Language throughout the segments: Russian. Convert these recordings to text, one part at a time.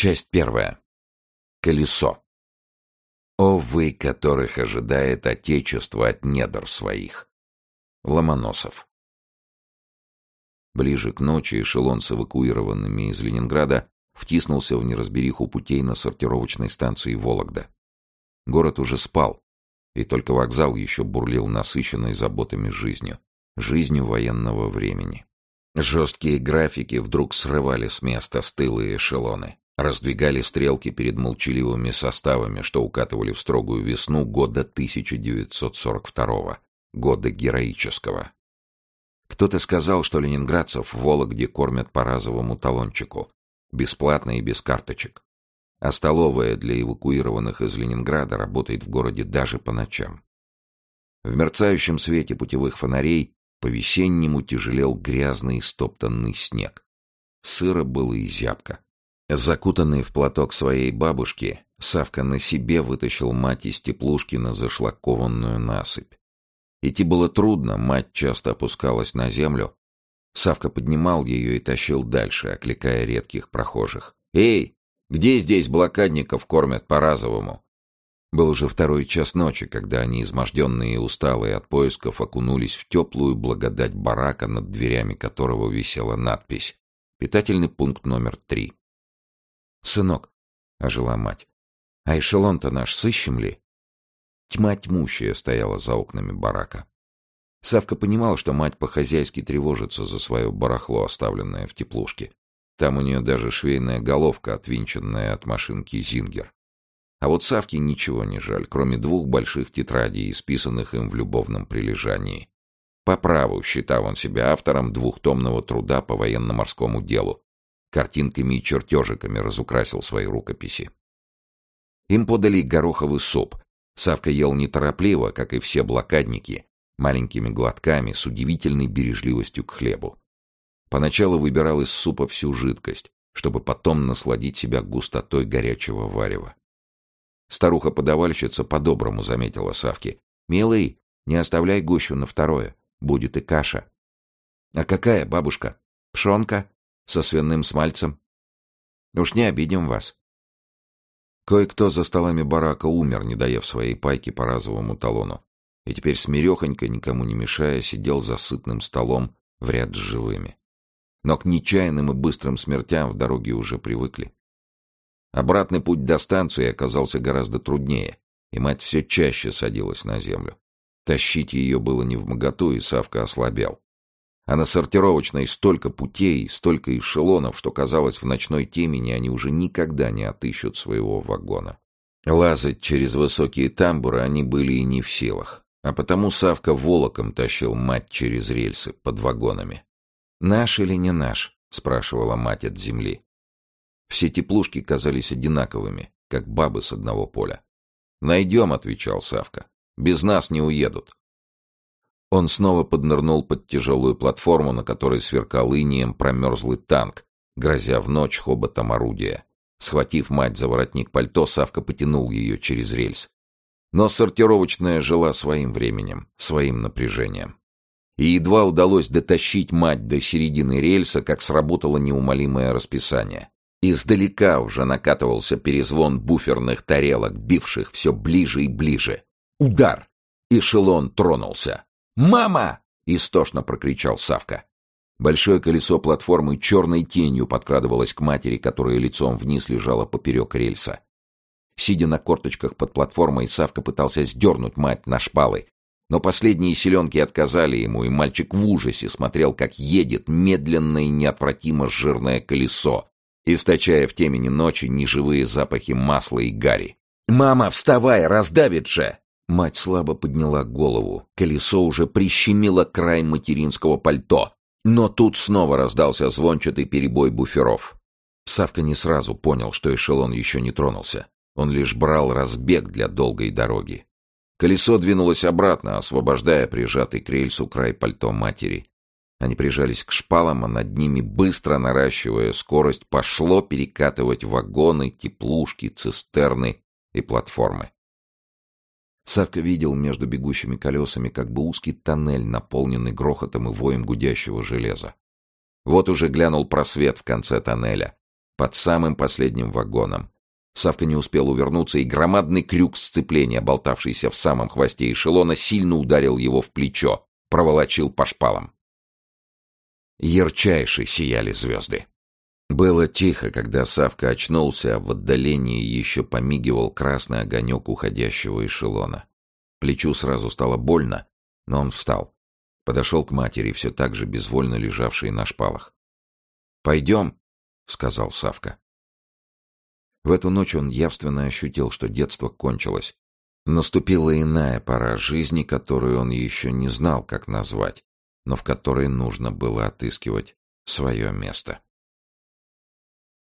Часть первая. Колесо. О вы, которых ожидает Отечество от недр своих. Ломоносов. Ближе к ночи эшелон с эвакуированными из Ленинграда втиснулся в неразбериху путей на сортировочной станции Вологда. Город уже спал, и только вокзал еще бурлил насыщенной заботами жизнью, жизнью военного времени. Жесткие графики вдруг срывали с места стылые эшелоны, раздвигали стрелки перед молчаливыми составами, что укатывали в строгую весну года 1942 года героического. Кто-то сказал, что ленинградцев в Вологде кормят по разовому талончику, бесплатно и без карточек. А столовая для эвакуированных из Ленинграда работает в городе даже по ночам. В мерцающем свете путевых фонарей по-весеннему тяжелел грязный стоптанный снег. Сыро было и зябко. Закутанный в платок своей бабушки, Савка на себе вытащил мать из теплушки на зашлакованную насыпь. Идти было трудно, мать часто опускалась на землю. Савка поднимал ее и тащил дальше, окликая редких прохожих. «Эй, где здесь блокадников кормят по-разовому?» Был уже второй час ночи, когда они, изможденные и усталые от поисков, окунулись в теплую благодать барака, над дверями которого висела надпись «Питательный пункт номер три». «Сынок», — ожила мать, — «а эшелон-то наш сыщем ли?» Тьма тьмущая стояла за окнами барака. Савка понимал, что мать по-хозяйски тревожится за свое барахло, оставленное в теплушке. Там у нее даже швейная головка, отвинченная от машинки «Зингер». А вот Савке ничего не жаль, кроме двух больших тетрадей, исписанных им в любовном прилежании. По праву считал он себя автором двухтомного труда по военно-морскому делу. Картинками и чертежиками разукрасил свои рукописи. Им подали гороховый суп, Савка ел неторопливо, как и все блокадники, маленькими глотками, с удивительной бережливостью к хлебу. Поначалу выбирал из супа всю жидкость, чтобы потом насладить себя густотой горячего варева. Старуха-подавальщица по-доброму заметила Савке. «Милый, не оставляй гущу на второе, будет и каша». «А какая, бабушка? Пшонка? Со свиным смальцем?» «Уж не обидим вас. Кое-кто за столами барака умер, не доев своей пайки по разовому талону, и теперь смирехонько, никому не мешая, сидел за сытным столом в ряд с живыми. Но к нечаянным и быстрым смертям в дороге уже привыкли. Обратный путь до станции оказался гораздо труднее, и мать все чаще садилась на землю. Тащить ее было не в моготу, и Савка ослабел. А на сортировочной столько путей, столько эшелонов, что, казалось, в ночной темени они уже никогда не отыщут своего вагона. Лазать через высокие тамбуры они были и не в силах. А потому Савка волоком тащил мать через рельсы под вагонами. «Наш или не наш?» — спрашивала мать от земли. Все теплушки казались одинаковыми, как бабы с одного поля. «Найдем», — отвечал Савка. «Без нас не уедут». Он снова поднырнул под тяжелую платформу, на которой сверкал инием промерзлый танк, грозя в ночь хоботом орудия. Схватив мать за воротник пальто, Савка потянул ее через рельс. Но сортировочная жила своим временем, своим напряжением. И едва удалось дотащить мать до середины рельса, как сработало неумолимое расписание. Издалека уже накатывался перезвон буферных тарелок, бивших все ближе и ближе. Удар! Эшелон тронулся. «Мама!» — истошно прокричал Савка. Большое колесо платформы черной тенью подкрадывалось к матери, которая лицом вниз лежала поперек рельса. Сидя на корточках под платформой, Савка пытался сдернуть мать на шпалы. Но последние селенки отказали ему, и мальчик в ужасе смотрел, как едет медленно и неотвратимо жирное колесо, источая в темени ночи неживые запахи масла и гари. «Мама, вставай, раздавит же!» Мать слабо подняла голову. Колесо уже прищемило край материнского пальто. Но тут снова раздался звончатый перебой буферов. Савка не сразу понял, что эшелон еще не тронулся. Он лишь брал разбег для долгой дороги. Колесо двинулось обратно, освобождая прижатый к рельсу край пальто матери. Они прижались к шпалам, а над ними, быстро наращивая скорость, пошло перекатывать вагоны, теплушки, цистерны и платформы. Савка видел между бегущими колесами как бы узкий тоннель, наполненный грохотом и воем гудящего железа. Вот уже глянул просвет в конце тоннеля. под самым последним вагоном. Савка не успел увернуться, и громадный крюк сцепления, болтавшийся в самом хвосте эшелона, сильно ударил его в плечо, проволочил по шпалам. Ярчайше сияли звезды. Было тихо, когда Савка очнулся, а в отдалении еще помигивал красный огонек уходящего эшелона. Плечу сразу стало больно, но он встал. Подошел к матери, все так же безвольно лежавшей на шпалах. «Пойдем», — сказал Савка. В эту ночь он явственно ощутил, что детство кончилось. Наступила иная пора жизни, которую он еще не знал, как назвать, но в которой нужно было отыскивать свое место.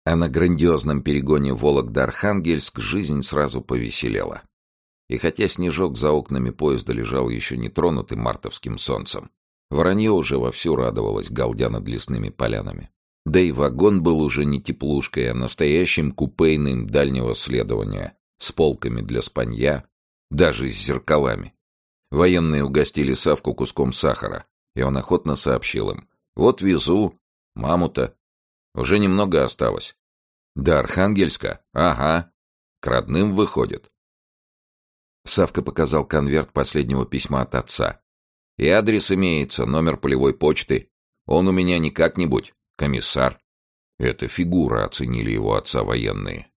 А на грандиозном перегоне Вологда-Архангельск жизнь сразу повеселела. И хотя снежок за окнами поезда лежал еще не тронутый мартовским солнцем, воронье уже вовсю радовалось, галдя над лесными полянами. Да и вагон был уже не теплушкой, а настоящим купейным дальнего следования, с полками для спанья, даже с зеркалами. Военные угостили Савку куском сахара, и он охотно сообщил им. «Вот везу. Маму-то. Уже немного осталось. До Архангельска? Ага. К родным выходит. Савка показал конверт последнего письма от отца. «И адрес имеется, номер полевой почты. Он у меня не как-нибудь, комиссар». Это фигура, оценили его отца военные.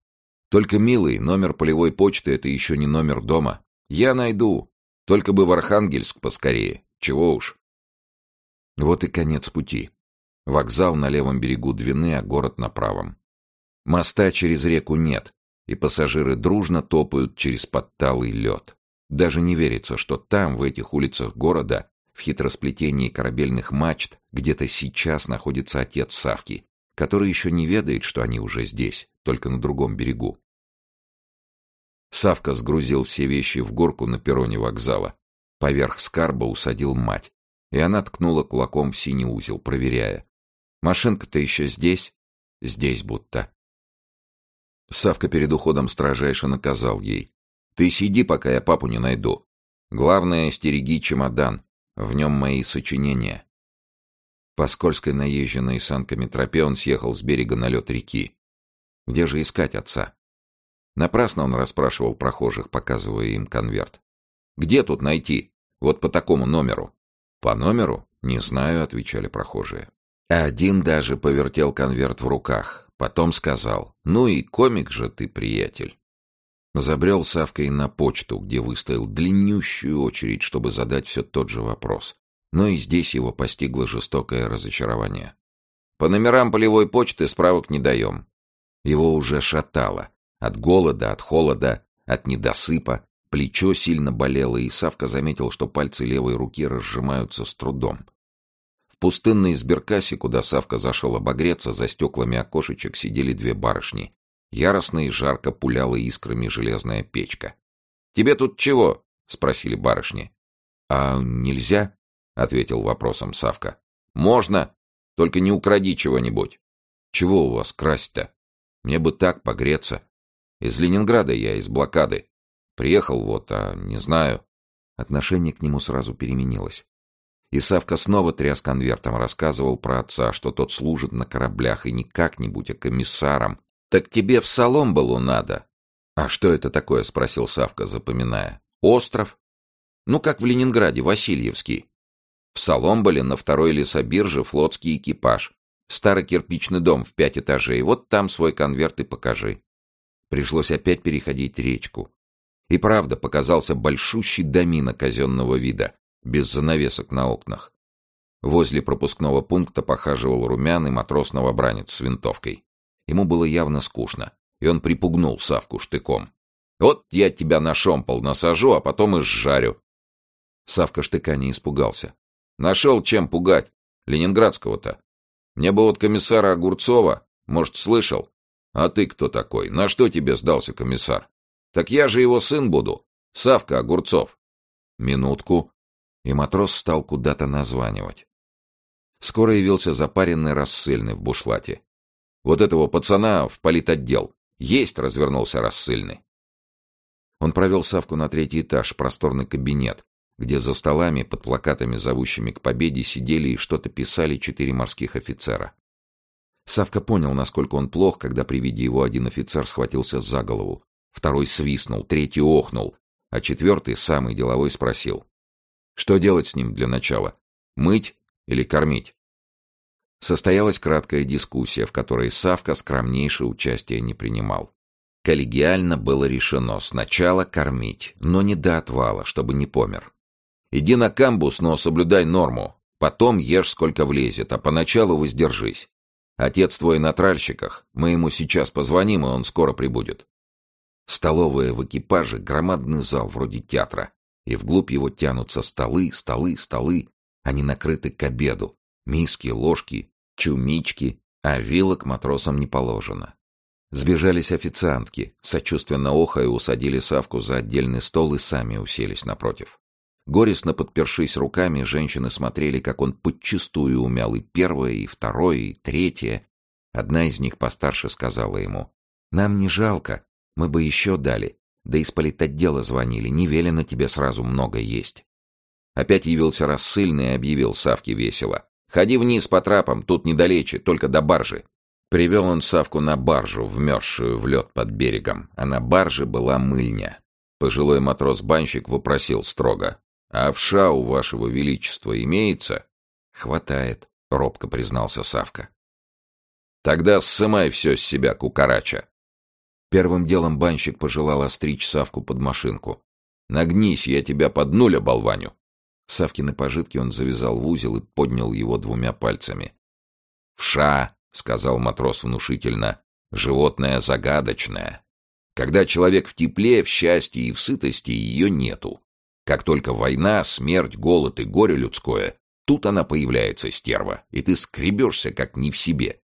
«Только, милый, номер полевой почты — это еще не номер дома. Я найду. Только бы в Архангельск поскорее. Чего уж». Вот и конец пути. Вокзал на левом берегу Двины, а город на правом. Моста через реку нет, и пассажиры дружно топают через подталый лед. Даже не верится, что там, в этих улицах города, в хитросплетении корабельных мачт, где-то сейчас находится отец Савки, который еще не ведает, что они уже здесь, только на другом берегу. Савка сгрузил все вещи в горку на перроне вокзала. Поверх скарба усадил мать, и она ткнула кулаком в синий узел, проверяя. «Машинка-то еще здесь?» «Здесь будто». Савка перед уходом строжайше наказал ей. «Ты сиди, пока я папу не найду. Главное, стереги чемодан. В нем мои сочинения». По скользкой наезженной санками тропе он съехал с берега на лед реки. Где же искать отца? Напрасно он расспрашивал прохожих, показывая им конверт. «Где тут найти? Вот по такому номеру». «По номеру? Не знаю», — отвечали прохожие. Один даже повертел конверт в руках, Потом сказал, ну и комик же ты, приятель. Забрел Савкой на почту, где выстоял длиннющую очередь, чтобы задать все тот же вопрос. Но и здесь его постигло жестокое разочарование. По номерам полевой почты справок не даем. Его уже шатало. От голода, от холода, от недосыпа. Плечо сильно болело, и Савка заметил, что пальцы левой руки разжимаются с трудом пустынной сберкассе, куда Савка зашел обогреться, за стеклами окошечек сидели две барышни. Яростно и жарко пуляла искрами железная печка. «Тебе тут чего?» — спросили барышни. «А нельзя?» — ответил вопросом Савка. «Можно, только не укради чего-нибудь». «Чего у вас красть-то? Мне бы так погреться. Из Ленинграда я, из блокады. Приехал вот, а не знаю». Отношение к нему сразу переменилось. И Савка снова тряс конвертом, рассказывал про отца, что тот служит на кораблях и не как-нибудь, а комиссаром. «Так тебе в Соломбалу надо». «А что это такое?» — спросил Савка, запоминая. «Остров?» «Ну, как в Ленинграде, Васильевский». В Соломбале на второй лесобирже флотский экипаж. Старый кирпичный дом в пять этажей. Вот там свой конверт и покажи. Пришлось опять переходить речку. И правда, показался большущий домина казенного вида без занавесок на окнах. Возле пропускного пункта похаживал румяный матрос-новобранец с винтовкой. Ему было явно скучно, и он припугнул Савку штыком. «Вот я тебя на шомпол насажу, а потом и сжарю». Савка штыка не испугался. «Нашел чем пугать. Ленинградского-то. Мне бы вот комиссара Огурцова, может, слышал? А ты кто такой? На что тебе сдался комиссар? Так я же его сын буду. Савка Огурцов». «Минутку», и матрос стал куда-то названивать. Скоро явился запаренный рассыльный в бушлате. «Вот этого пацана в политотдел. Есть!» — развернулся рассыльный. Он провел Савку на третий этаж, просторный кабинет, где за столами под плакатами, зовущими к победе, сидели и что-то писали четыре морских офицера. Савка понял, насколько он плох, когда при виде его один офицер схватился за голову, второй свистнул, третий охнул, а четвертый, самый деловой, спросил. Что делать с ним для начала? Мыть или кормить? Состоялась краткая дискуссия, в которой Савка скромнейшее участие не принимал. Коллегиально было решено сначала кормить, но не до отвала, чтобы не помер. Иди на камбус, но соблюдай норму. Потом ешь сколько влезет, а поначалу воздержись. Отец твой на тральщиках. Мы ему сейчас позвоним, и он скоро прибудет. Столовая в экипаже — громадный зал вроде театра. И вглубь его тянутся столы, столы, столы. Они накрыты к обеду. Миски, ложки, чумички, а вилок матросам не положено. Сбежались официантки, сочувственно охая усадили Савку за отдельный стол и сами уселись напротив. Горестно подпершись руками, женщины смотрели, как он подчистую умял и первое, и второе, и третье. Одна из них постарше сказала ему, «Нам не жалко, мы бы еще дали. Да из политотдела звонили, не велено тебе сразу много есть». Опять явился рассыльный и объявил Савке весело, «Ходи вниз по трапам, тут недалече, только до баржи». Привел он Савку на баржу, вмерзшую в лед под берегом, а на барже была мыльня. Пожилой матрос-банщик вопросил строго. «А овша у вашего величества имеется?» «Хватает», — робко признался Савка. «Тогда ссымай все с себя, кукарача». Первым делом банщик пожелал остричь Савку под машинку. «Нагнись, я тебя под нуль оболваню». Савкины пожитки он завязал в узел и поднял его двумя пальцами. «Вша», — сказал матрос внушительно, — «животное загадочное. Когда человек в тепле, в счастье и в сытости, ее нету. Как только война, смерть, голод и горе людское, тут она появляется, стерва, и ты скребешься, как не в себе.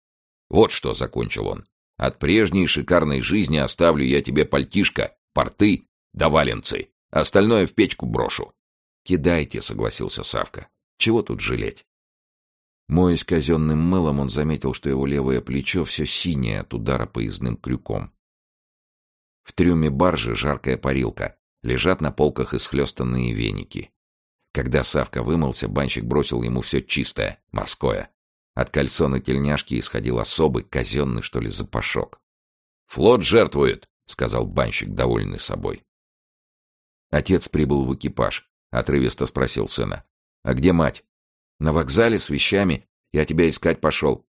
Вот что, — закончил он, — от прежней шикарной жизни оставлю я тебе пальтишко, порты да валенцы, остальное в печку брошу. Кидайте, — согласился Савка. Чего тут жалеть? Моясь казенным мылом, он заметил, что его левое плечо все синее от удара поездным крюком. В трюме баржи жаркая парилка, Лежат на полках исхлестанные веники. Когда Савка вымылся, банщик бросил ему все чистое, морское. От кальсона тельняшки исходил особый, казенный, что ли, запашок. «Флот жертвует!» — сказал банщик, довольный собой. Отец прибыл в экипаж. Отрывисто спросил сына. «А где мать?» «На вокзале с вещами. Я тебя искать пошел».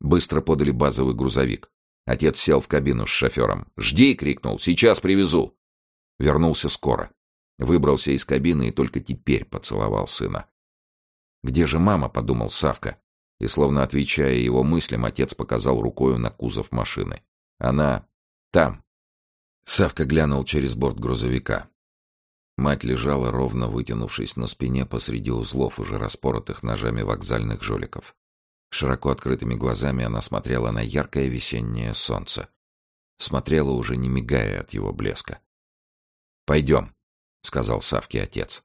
Быстро подали базовый грузовик. Отец сел в кабину с шофером. «Жди!» — крикнул. «Сейчас привезу!» Вернулся скоро. Выбрался из кабины и только теперь поцеловал сына. «Где же мама?» — подумал Савка. И, словно отвечая его мыслям, отец показал рукою на кузов машины. «Она там». Савка глянул через борт грузовика. Мать лежала, ровно вытянувшись на спине посреди узлов, уже распоротых ножами вокзальных жоликов. Широко открытыми глазами она смотрела на яркое весеннее солнце. Смотрела, уже не мигая от его блеска. «Пойдем», — сказал Савке отец.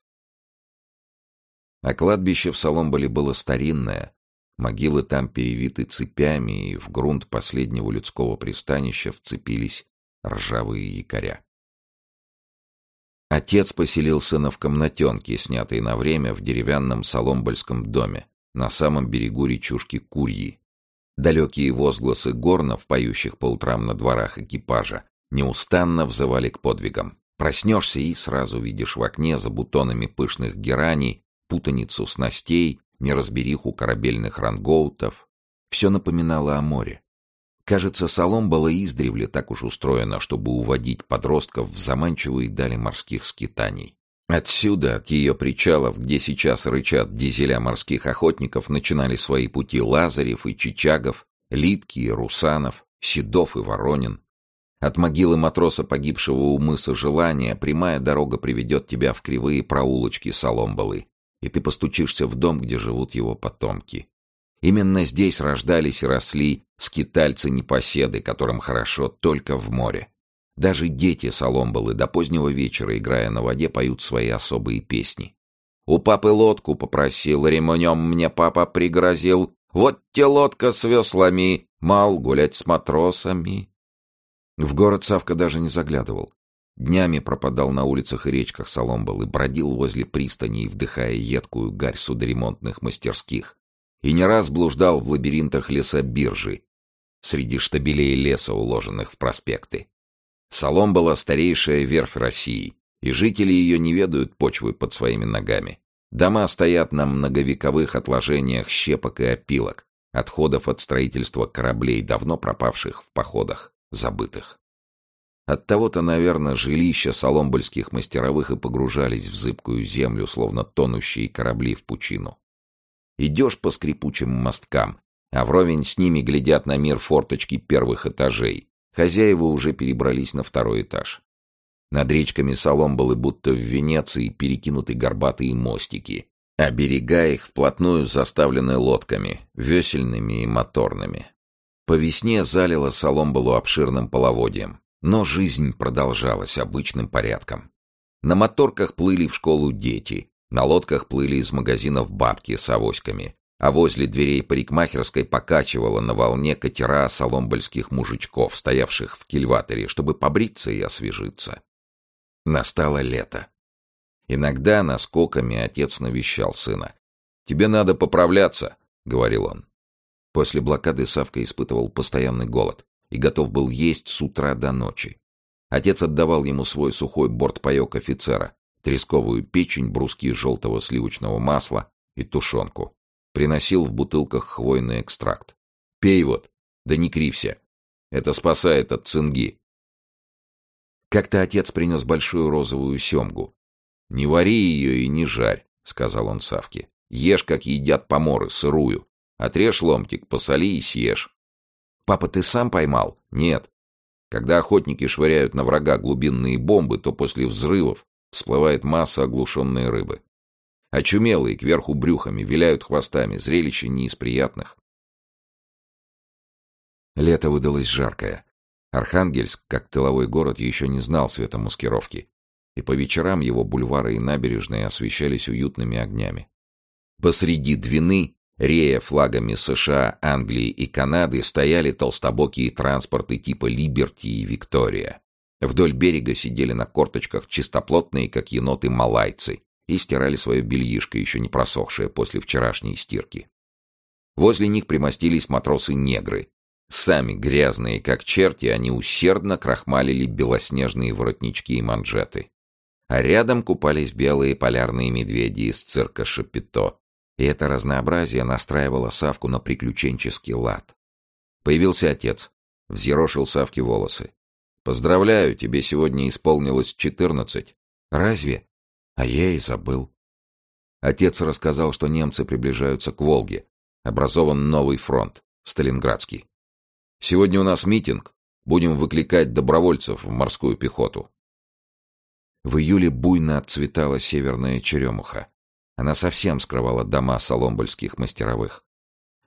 А кладбище в Соломболе было старинное, могилы там перевиты цепями, и в грунт последнего людского пристанища вцепились ржавые якоря. Отец поселил сына в комнатенке, снятой на время в деревянном соломбольском доме, на самом берегу речушки Курьи. Далекие возгласы горнов, поющих по утрам на дворах экипажа, неустанно взывали к подвигам. Проснешься и сразу видишь в окне за бутонами пышных гераний путаницу снастей, неразбериху корабельных рангоутов. Все напоминало о море. Кажется, Соломбала издревле так уж устроена, чтобы уводить подростков в заманчивые дали морских скитаний. Отсюда, от ее причалов, где сейчас рычат дизеля морских охотников, начинали свои пути Лазарев и Чичагов, Литки и Русанов, Седов и Воронин. От могилы матроса, погибшего у мыса Желания, прямая дорога приведет тебя в кривые проулочки Соломбалы, и ты постучишься в дом, где живут его потомки. Именно здесь рождались и росли скитальцы-непоседы, которым хорошо только в море. Даже дети Соломбалы до позднего вечера, играя на воде, поют свои особые песни. У папы лодку попросил, ремнем мне папа пригрозил. Вот те лодка с веслами, мал гулять с матросами. В город Савка даже не заглядывал. Днями пропадал на улицах и речках Соломбал и бродил возле пристани, вдыхая едкую гарь судоремонтных мастерских. и не раз блуждал в лабиринтах лесобиржи, среди штабелей леса, уложенных в проспекты. Солом старейшая верфь России, и жители ее не ведают почвы под своими ногами. Дома стоят на многовековых отложениях щепок и опилок, отходов от строительства кораблей, давно пропавших в походах, забытых. Оттого-то, наверное, жилища соломбольских мастеровых и погружались в зыбкую землю, словно тонущие корабли в пучину. Идешь по скрипучим мосткам, а вровень с ними глядят на мир форточки первых этажей. Хозяева уже перебрались на второй этаж. Над речками Соломболы, будто в Венеции, перекинуты горбатые мостики, а берега их вплотную заставлены лодками, весельными и моторными. По весне залило Соломболу обширным половодьем, но жизнь продолжалась обычным порядком. На моторках плыли в школу дети, на лодках плыли из магазинов бабки с авоськами, а возле дверей парикмахерской покачивала на волне катера соломбольских мужичков, стоявших в кильваторе, чтобы побриться и освежиться. Настало лето. Иногда наскоками отец навещал сына. «Тебе надо поправляться», — говорил он. После блокады Савка испытывал постоянный голод и готов был есть с утра до ночи. Отец отдавал ему свой сухой бортпаек офицера, тресковую печень, бруски желтого сливочного масла и тушенку. Приносил в бутылках хвойный экстракт. «Пей вот, да не крився. Это спасает от цинги». Как-то отец принес большую розовую семгу. «Не вари ее и не жарь», — сказал он Савке. «Ешь, как едят поморы, сырую. Отрежь ломтик, посоли и съешь». «Папа, ты сам поймал?» «Нет. Когда охотники швыряют на врага глубинные бомбы, то после взрывов всплывает масса оглушенной рыбы. Очумелые, кверху брюхами, виляют хвостами, зрелище не из приятных. Лето выдалось жаркое. Архангельск, как тыловой город, еще не знал светомаскировки, и по вечерам его бульвары и набережные освещались уютными огнями. Посреди Двины, рея флагами США, Англии и Канады, стояли толстобокие транспорты типа «Либерти» и «Виктория». Вдоль берега сидели на корточках чистоплотные, как еноты, малайцы, и стирали свое бельишко, еще не просохшее после вчерашней стирки. Возле них примостились матросы-негры. Сами грязные, как черти, они усердно крахмалили белоснежные воротнички и манжеты. А рядом купались белые полярные медведи из цирка Шапито, и это разнообразие настраивало Савку на приключенческий лад. Появился отец, взъерошил Савке волосы. Поздравляю, тебе сегодня исполнилось четырнадцать. Разве? А я и забыл. Отец рассказал, что немцы приближаются к Волге. Образован новый фронт, Сталинградский. Сегодня у нас митинг. Будем выкликать добровольцев в морскую пехоту. В июле буйно отцветала северная черемуха. Она совсем скрывала дома соломбольских мастеровых.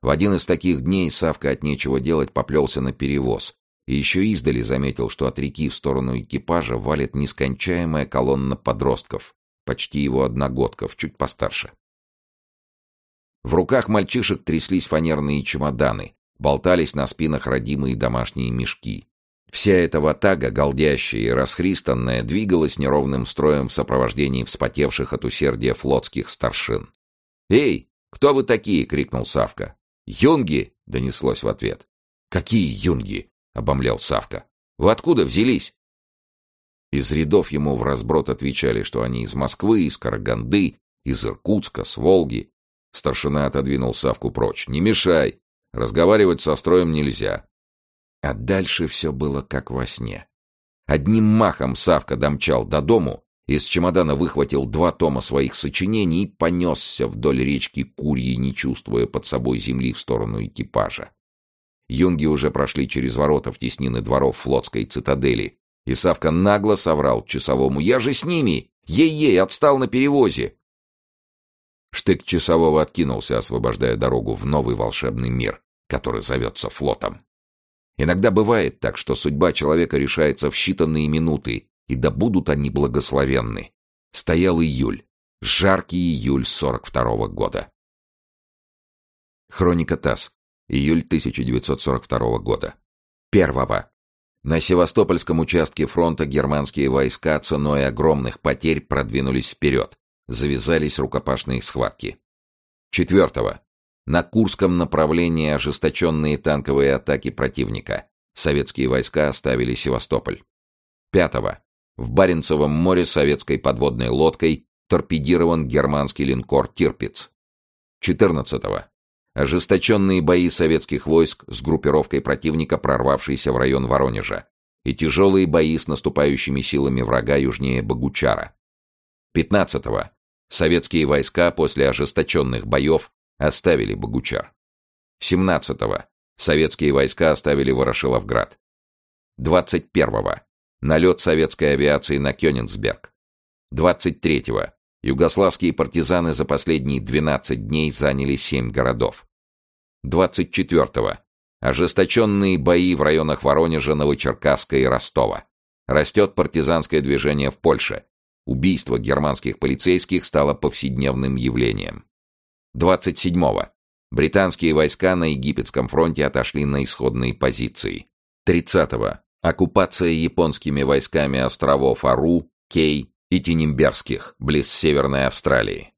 В один из таких дней Савка от нечего делать поплелся на перевоз, и еще издали заметил, что от реки в сторону экипажа валит нескончаемая колонна подростков, почти его одногодков, чуть постарше. В руках мальчишек тряслись фанерные чемоданы, болтались на спинах родимые домашние мешки. Вся эта ватага, голдящая и расхристанная, двигалась неровным строем в сопровождении вспотевших от усердия флотских старшин. «Эй, кто вы такие?» — крикнул Савка. «Юнги!» — донеслось в ответ. «Какие юнги?» обомлял Савка. «Вы откуда взялись?» Из рядов ему в разброд отвечали, что они из Москвы, из Караганды, из Иркутска, с Волги. Старшина отодвинул Савку прочь. «Не мешай! Разговаривать со строем нельзя!» А дальше все было как во сне. Одним махом Савка домчал до дому, из чемодана выхватил два тома своих сочинений и понесся вдоль речки Курьи, не чувствуя под собой земли в сторону экипажа. Юнги уже прошли через ворота в теснины дворов флотской цитадели. И Савка нагло соврал часовому «Я же с ними! Ей-ей, отстал на перевозе!» Штык часового откинулся, освобождая дорогу в новый волшебный мир, который зовется флотом. Иногда бывает так, что судьба человека решается в считанные минуты, и да будут они благословенны. Стоял июль, жаркий июль 42-го года. Хроника ТАСС. Июль 1942 года. Первого. На Севастопольском участке фронта германские войска ценой огромных потерь продвинулись вперед. Завязались рукопашные схватки. Четвертого. На Курском направлении ожесточенные танковые атаки противника. Советские войска оставили Севастополь. 5. В Баренцевом море советской подводной лодкой торпедирован германский линкор «Тирпиц». 14. Ожесточенные бои советских войск с группировкой противника, прорвавшейся в район Воронежа, и тяжелые бои с наступающими силами врага южнее Богучара. 15. Советские войска после ожесточенных боев оставили Богучар. 17-го советские войска оставили Ворошиловград. 21-го налет советской авиации на Кёнигсберг. 23-го югославские партизаны за последние 12 дней заняли 7 городов. 24-го ожесточенные бои в районах Воронежа, Новочеркасска и Ростова. Растет партизанское движение в Польше. Убийство германских полицейских стало повседневным явлением. 27-го. Британские войска на египетском фронте отошли на исходные позиции. 30-го. Оккупация японскими войсками островов Ару, Кей и Тенемберских, близ Северной Австралии.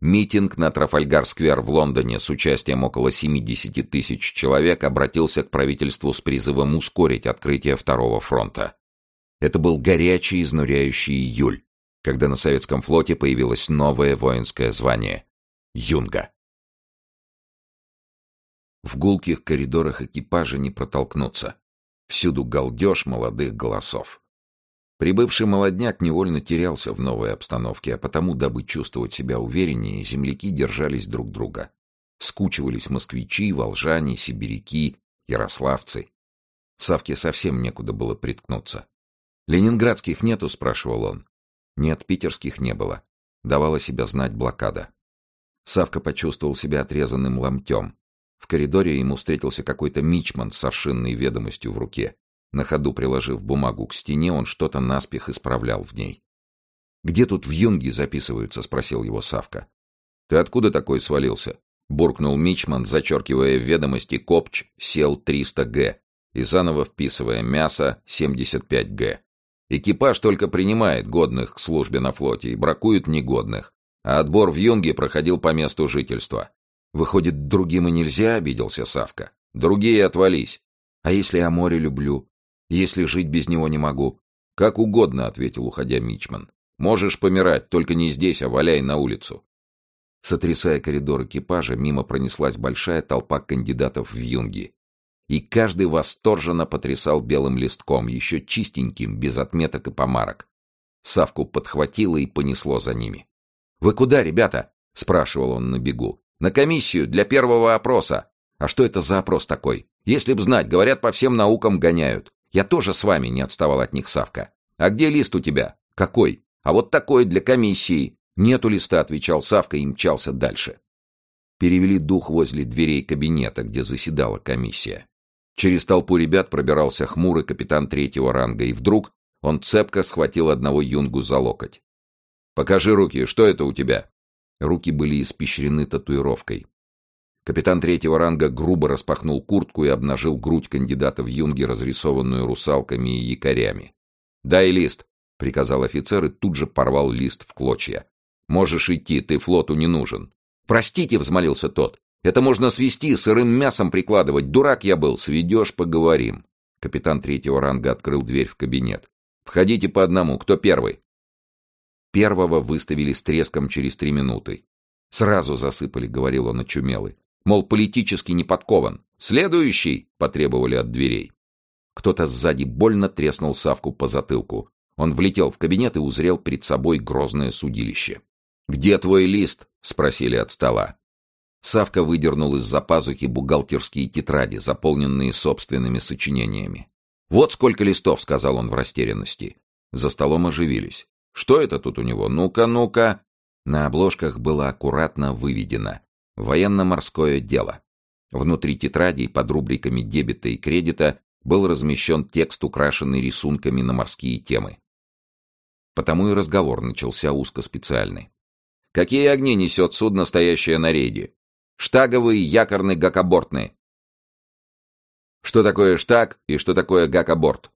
Митинг на Трафальгар-сквер в Лондоне с участием около 70 тысяч человек обратился к правительству с призывом ускорить открытие Второго фронта. Это был горячий, изнуряющий июль, когда на советском флоте появилось новое воинское звание Юнга. В гулких коридорах экипажа не протолкнуться. Всюду галдеж молодых голосов. Прибывший молодняк невольно терялся в новой обстановке, а потому, дабы чувствовать себя увереннее, земляки держались друг друга. Скучивались москвичи, волжане, сибиряки, ярославцы. Савке совсем некуда было приткнуться. «Ленинградских нету?» — спрашивал он. «Нет, питерских не было. Давала себя знать блокада. Савка почувствовал себя отрезанным ломтем. В коридоре ему встретился какой-то мичман с аршинной ведомостью в руке. На ходу приложив бумагу к стене, он что-то наспех исправлял в ней. «Где тут в юнге записываются?» — спросил его Савка. «Ты откуда такой свалился?» — буркнул Мичман, зачеркивая ведомости «Копч» сел 300Г и заново вписывая «Мясо» 75Г. Экипаж только принимает годных к службе на флоте и бракует негодных а отбор в юнге проходил по месту жительства. Выходит, другим и нельзя, обиделся Савка. Другие отвались. А если я море люблю? Если жить без него не могу? Как угодно, ответил, уходя Мичман. Можешь помирать, только не здесь, а валяй на улицу. Сотрясая коридор экипажа, мимо пронеслась большая толпа кандидатов в юнги. И каждый восторженно потрясал белым листком, еще чистеньким, без отметок и помарок. Савку подхватило и понесло за ними. «Вы куда, ребята?» — спрашивал он на бегу. «На комиссию, для первого опроса». «А что это за опрос такой? Если б знать, говорят, по всем наукам гоняют. Я тоже с вами не отставал от них, Савка. А где лист у тебя? Какой? А вот такой для комиссии. Нету листа, отвечал Савка и мчался дальше. Перевели дух возле дверей кабинета, где заседала комиссия. Через толпу ребят пробирался хмурый капитан третьего ранга, и вдруг он цепко схватил одного юнгу за локоть. «Покажи руки, что это у тебя?» Руки были испещрены татуировкой. Капитан третьего ранга грубо распахнул куртку и обнажил грудь кандидата в юнги, разрисованную русалками и якорями. «Дай лист», — приказал офицер и тут же порвал лист в клочья. «Можешь идти, ты флоту не нужен». «Простите», — взмолился тот. «Это можно свести, сырым мясом прикладывать. Дурак я был. Сведешь, поговорим». Капитан третьего ранга открыл дверь в кабинет. «Входите по одному. Кто первый?» Первого выставили с треском через три минуты. «Сразу засыпали», — говорил он очумелый. «Мол, политически не подкован. Следующий!» — потребовали от дверей. Кто-то сзади больно треснул Савку по затылку. Он влетел в кабинет и узрел перед собой грозное судилище. «Где твой лист?» — спросили от стола. Савка выдернул из-за пазухи бухгалтерские тетради, заполненные собственными сочинениями. «Вот сколько листов», — сказал он в растерянности. За столом оживились. Что это тут у него? Ну-ка, ну-ка. На обложках было аккуратно выведено «Военно-морское дело». Внутри тетрадей под рубриками дебета и кредита был размещен текст, украшенный рисунками на морские темы. Потому и разговор начался узкоспециальный. «Какие огни несет судно, стоящее на рейде? Штаговый, якорный, гакобортный». Что такое штаг и что такое гакоборт?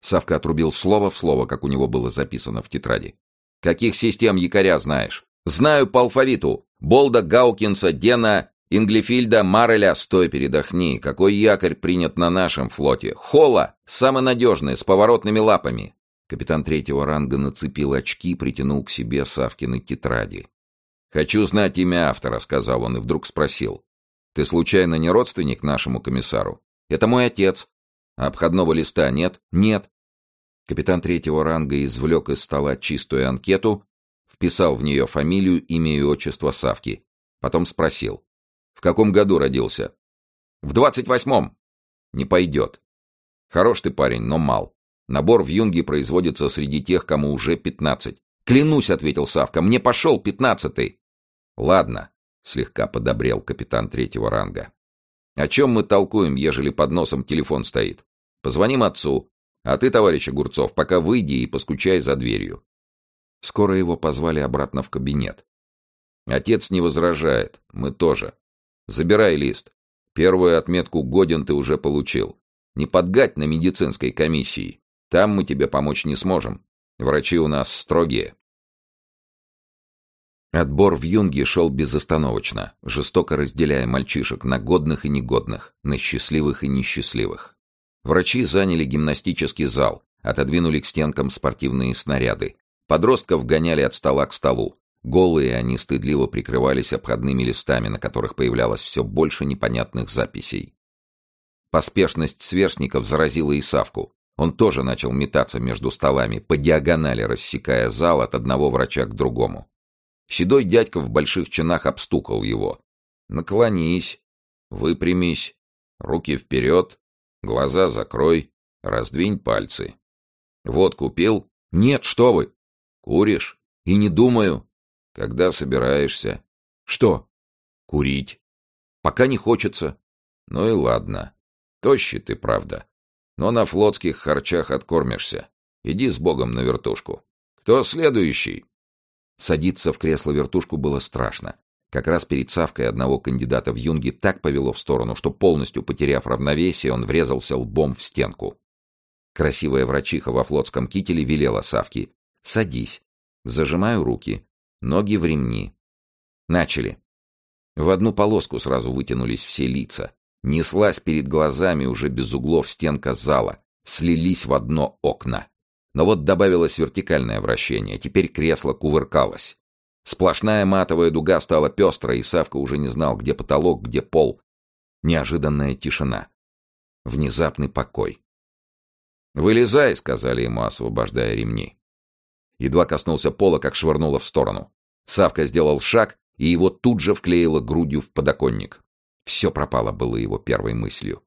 Савка отрубил слово в слово, как у него было записано в тетради. «Каких систем якоря знаешь?» «Знаю по алфавиту. Болда, Гаукинса, Дена, Инглифильда, Мареля, стой, передохни. Какой якорь принят на нашем флоте? Холла, самый надежный, с поворотными лапами. Капитан третьего ранга нацепил очки, притянул к себе Савкины тетради. «Хочу знать имя автора», — сказал он и вдруг спросил. «Ты случайно не родственник нашему комиссару?» «Это мой отец». «А обходного листа нет?» «Нет». Капитан третьего ранга извлек из стола чистую анкету, вписал в нее фамилию, имя и отчество Савки. Потом спросил. «В каком году родился?» «В двадцать восьмом». «Не пойдет». «Хорош ты парень, но мал. Набор в юнге производится среди тех, кому уже пятнадцать». «Клянусь», — ответил Савка, — «мне пошел пятнадцатый». «Ладно», — слегка подобрел капитан третьего ранга. «О чем мы толкуем, ежели под носом телефон стоит? Позвоним отцу, а ты, товарищ Огурцов, пока выйди и поскучай за дверью». Скоро его позвали обратно в кабинет. Отец не возражает, мы тоже. Забирай лист. Первую отметку «Годен» ты уже получил. Не подгать на медицинской комиссии. Там мы тебе помочь не сможем. Врачи у нас строгие. Отбор в юнге шел безостановочно, жестоко разделяя мальчишек на годных и негодных, на счастливых и несчастливых. Врачи заняли гимнастический зал, отодвинули к стенкам спортивные снаряды. Подростков гоняли от стола к столу. Голые они стыдливо прикрывались обходными листами, на которых появлялось все больше непонятных записей. Поспешность сверстников заразила и Савку. Он тоже начал метаться между столами, по диагонали рассекая зал от одного врача к другому. Седой дядька в больших чинах обстукал его. «Наклонись, выпрямись, руки вперед, глаза закрой, раздвинь пальцы. Вот купил? Нет, что вы! Куришь? И не думаю. Когда собираешься? Что? Курить. Пока не хочется. Ну и ладно. Тощий ты, правда. Но на флотских харчах откормишься. Иди с Богом на вертушку. Кто следующий? Садиться в кресло-вертушку было страшно. Как раз перед Савкой одного кандидата в юнги так повело в сторону, что полностью потеряв равновесие, он врезался лбом в стенку. Красивая врачиха во флотском кителе велела Савке «Садись». Зажимаю руки. Ноги в ремни. Начали. В одну полоску сразу вытянулись все лица. Неслась перед глазами уже без углов стенка зала. Слились в одно окна. Но вот добавилось вертикальное вращение, теперь кресло кувыркалось. Сплошная матовая дуга стала пестрой, и Савка уже не знал, где потолок, где пол. Неожиданная тишина. Внезапный покой. «Вылезай», — сказали ему, освобождая ремни. Едва коснулся пола, как швырнуло в сторону. Савка сделал шаг, и его тут же вклеило грудью в подоконник. Все пропало было его первой мыслью.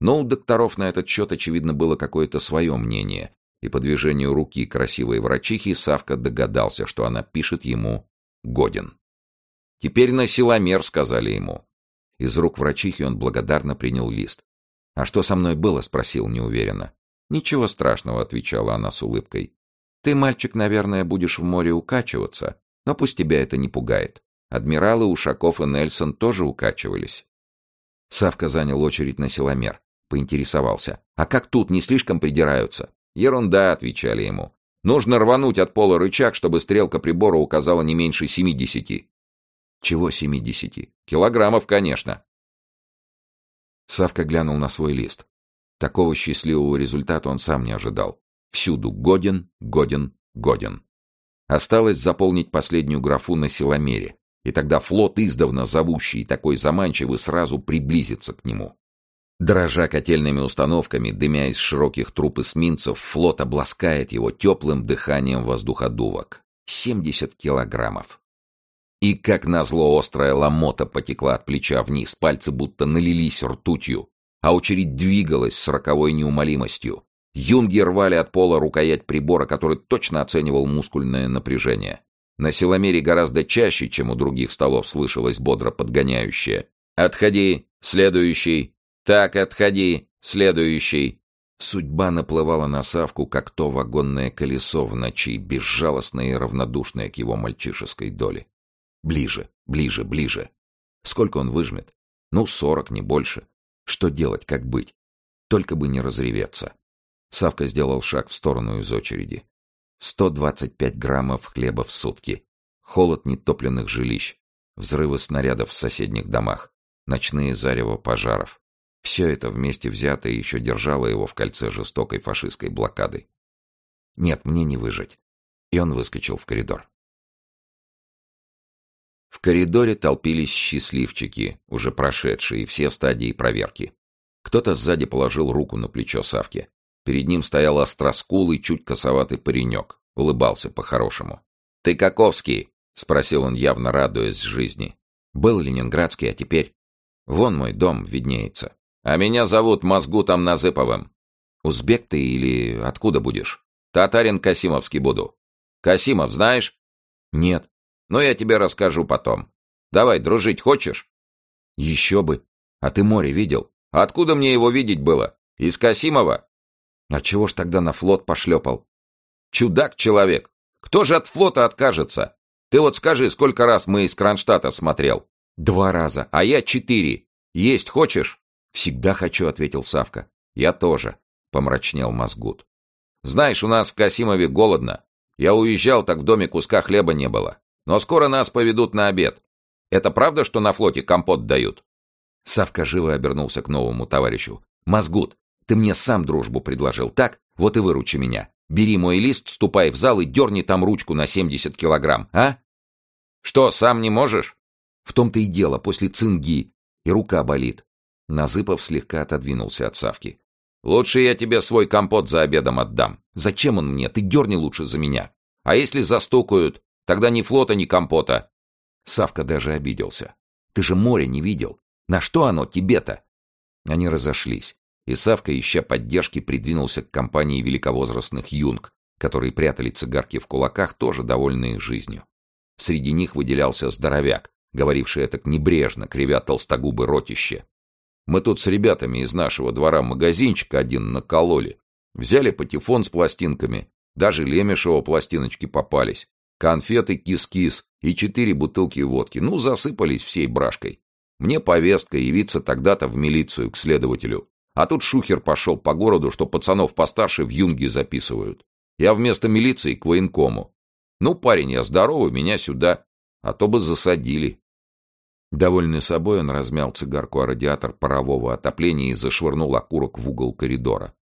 Но у докторов на этот счет, очевидно, было какое-то свое мнение, и по движению руки красивой врачихи Савка догадался, что она пишет ему «Годен». «Теперь на силомер», — сказали ему. Из рук врачихи он благодарно принял лист. «А что со мной было?» — спросил неуверенно. «Ничего страшного», — отвечала она с улыбкой. «Ты, мальчик, наверное, будешь в море укачиваться, но пусть тебя это не пугает. Адмиралы Ушаков и Нельсон тоже укачивались». Савка занял очередь на силомер. Поинтересовался. «А как тут, не слишком придираются?» «Ерунда», — отвечали ему. «Нужно рвануть от пола рычаг, чтобы стрелка прибора указала не меньше семидесяти». «Чего семидесяти?» «Килограммов, конечно». Савка глянул на свой лист. Такого счастливого результата он сам не ожидал. Всюду годен, годен, годен. Осталось заполнить последнюю графу на силомере, и тогда флот, издавна зовущий такой заманчивый, сразу приблизится к нему. Дрожа котельными установками, дымя из широких труб эсминцев, флот обласкает его теплым дыханием воздуходувок. 70 килограммов. И как назло острая ломота потекла от плеча вниз, пальцы будто налились ртутью, а очередь двигалась с роковой неумолимостью. Юнги рвали от пола рукоять прибора, который точно оценивал мускульное напряжение. На силомере гораздо чаще, чем у других столов, слышалось бодро подгоняющее. «Отходи! Следующий! «Так, отходи! Следующий!» Судьба наплывала на Савку, как то вагонное колесо в ночи, безжалостное и равнодушное к его мальчишеской доле. Ближе, ближе, ближе. Сколько он выжмет? Ну, сорок, не больше. Что делать, как быть? Только бы не разреветься. Савка сделал шаг в сторону из очереди. Сто двадцать пять граммов хлеба в сутки. Холод нетопленных жилищ. взрывы снарядов в соседних домах, ночные зарево пожаров. Все это вместе взятое еще держало его в кольце жестокой фашистской блокады. Нет, мне не выжить. И он выскочил в коридор. В коридоре толпились счастливчики, уже прошедшие все стадии проверки. Кто-то сзади положил руку на плечо Савки. Перед ним стоял остроскулый, чуть косоватый паренек. Улыбался по-хорошему. «Ты Каковский?» — спросил он, явно радуясь жизни. «Был ленинградский, а теперь...» «Вон мой дом виднеется. А меня зовут Мозгутом Назыповым. Узбек ты или откуда будешь?» «Татарин Касимовский буду. Касимов знаешь?» «Нет». «Ну, я тебе расскажу потом. Давай, дружить хочешь?» «Еще бы. А ты море видел?» «Откуда мне его видеть было? Из Касимова?» «А чего ж тогда на флот пошлепал?» «Чудак человек! Кто же от флота откажется? Ты вот скажи, сколько раз мы из Кронштадта смотрел?» «Два раза, а я четыре. Есть хочешь?» «Всегда хочу», — ответил Савка. «Я тоже», — помрачнел Мозгут. «Знаешь, у нас в Касимове голодно. Я уезжал, так в доме куска хлеба не было. Но скоро нас поведут на обед. Это правда, что на флоте компот дают?» Савка живо обернулся к новому товарищу. «Мозгут, ты мне сам дружбу предложил, так? Вот и выручи меня. Бери мой лист, ступай в зал и дерни там ручку на 70 килограмм, а? Что, сам не можешь? В том-то и дело, после цинги. И рука болит. Назыпов слегка отодвинулся от Савки. Лучше я тебе свой компот за обедом отдам. Зачем он мне? Ты дерни лучше за меня. А если застукают, тогда ни флота, ни компота. Савка даже обиделся. Ты же море не видел. На что оно тебе-то? Они разошлись и Савка, ища поддержки, придвинулся к компании великовозрастных юнг, которые прятали цигарки в кулаках, тоже довольные жизнью. Среди них выделялся здоровяк, говоривший это небрежно, кривя толстогубы ротище. Мы тут с ребятами из нашего двора магазинчик один накололи. Взяли патефон с пластинками, даже Лемешева пластиночки попались. Конфеты кис-кис и четыре бутылки водки. Ну, засыпались всей брашкой. Мне повестка явиться тогда-то в милицию к следователю. А тут шухер пошел по городу, что пацанов постарше в юнги записывают. Я вместо милиции к военкому. Ну, парень, я здоровый, меня сюда. А то бы засадили. Довольный собой, он размял цигарку о радиатор парового отопления и зашвырнул окурок в угол коридора.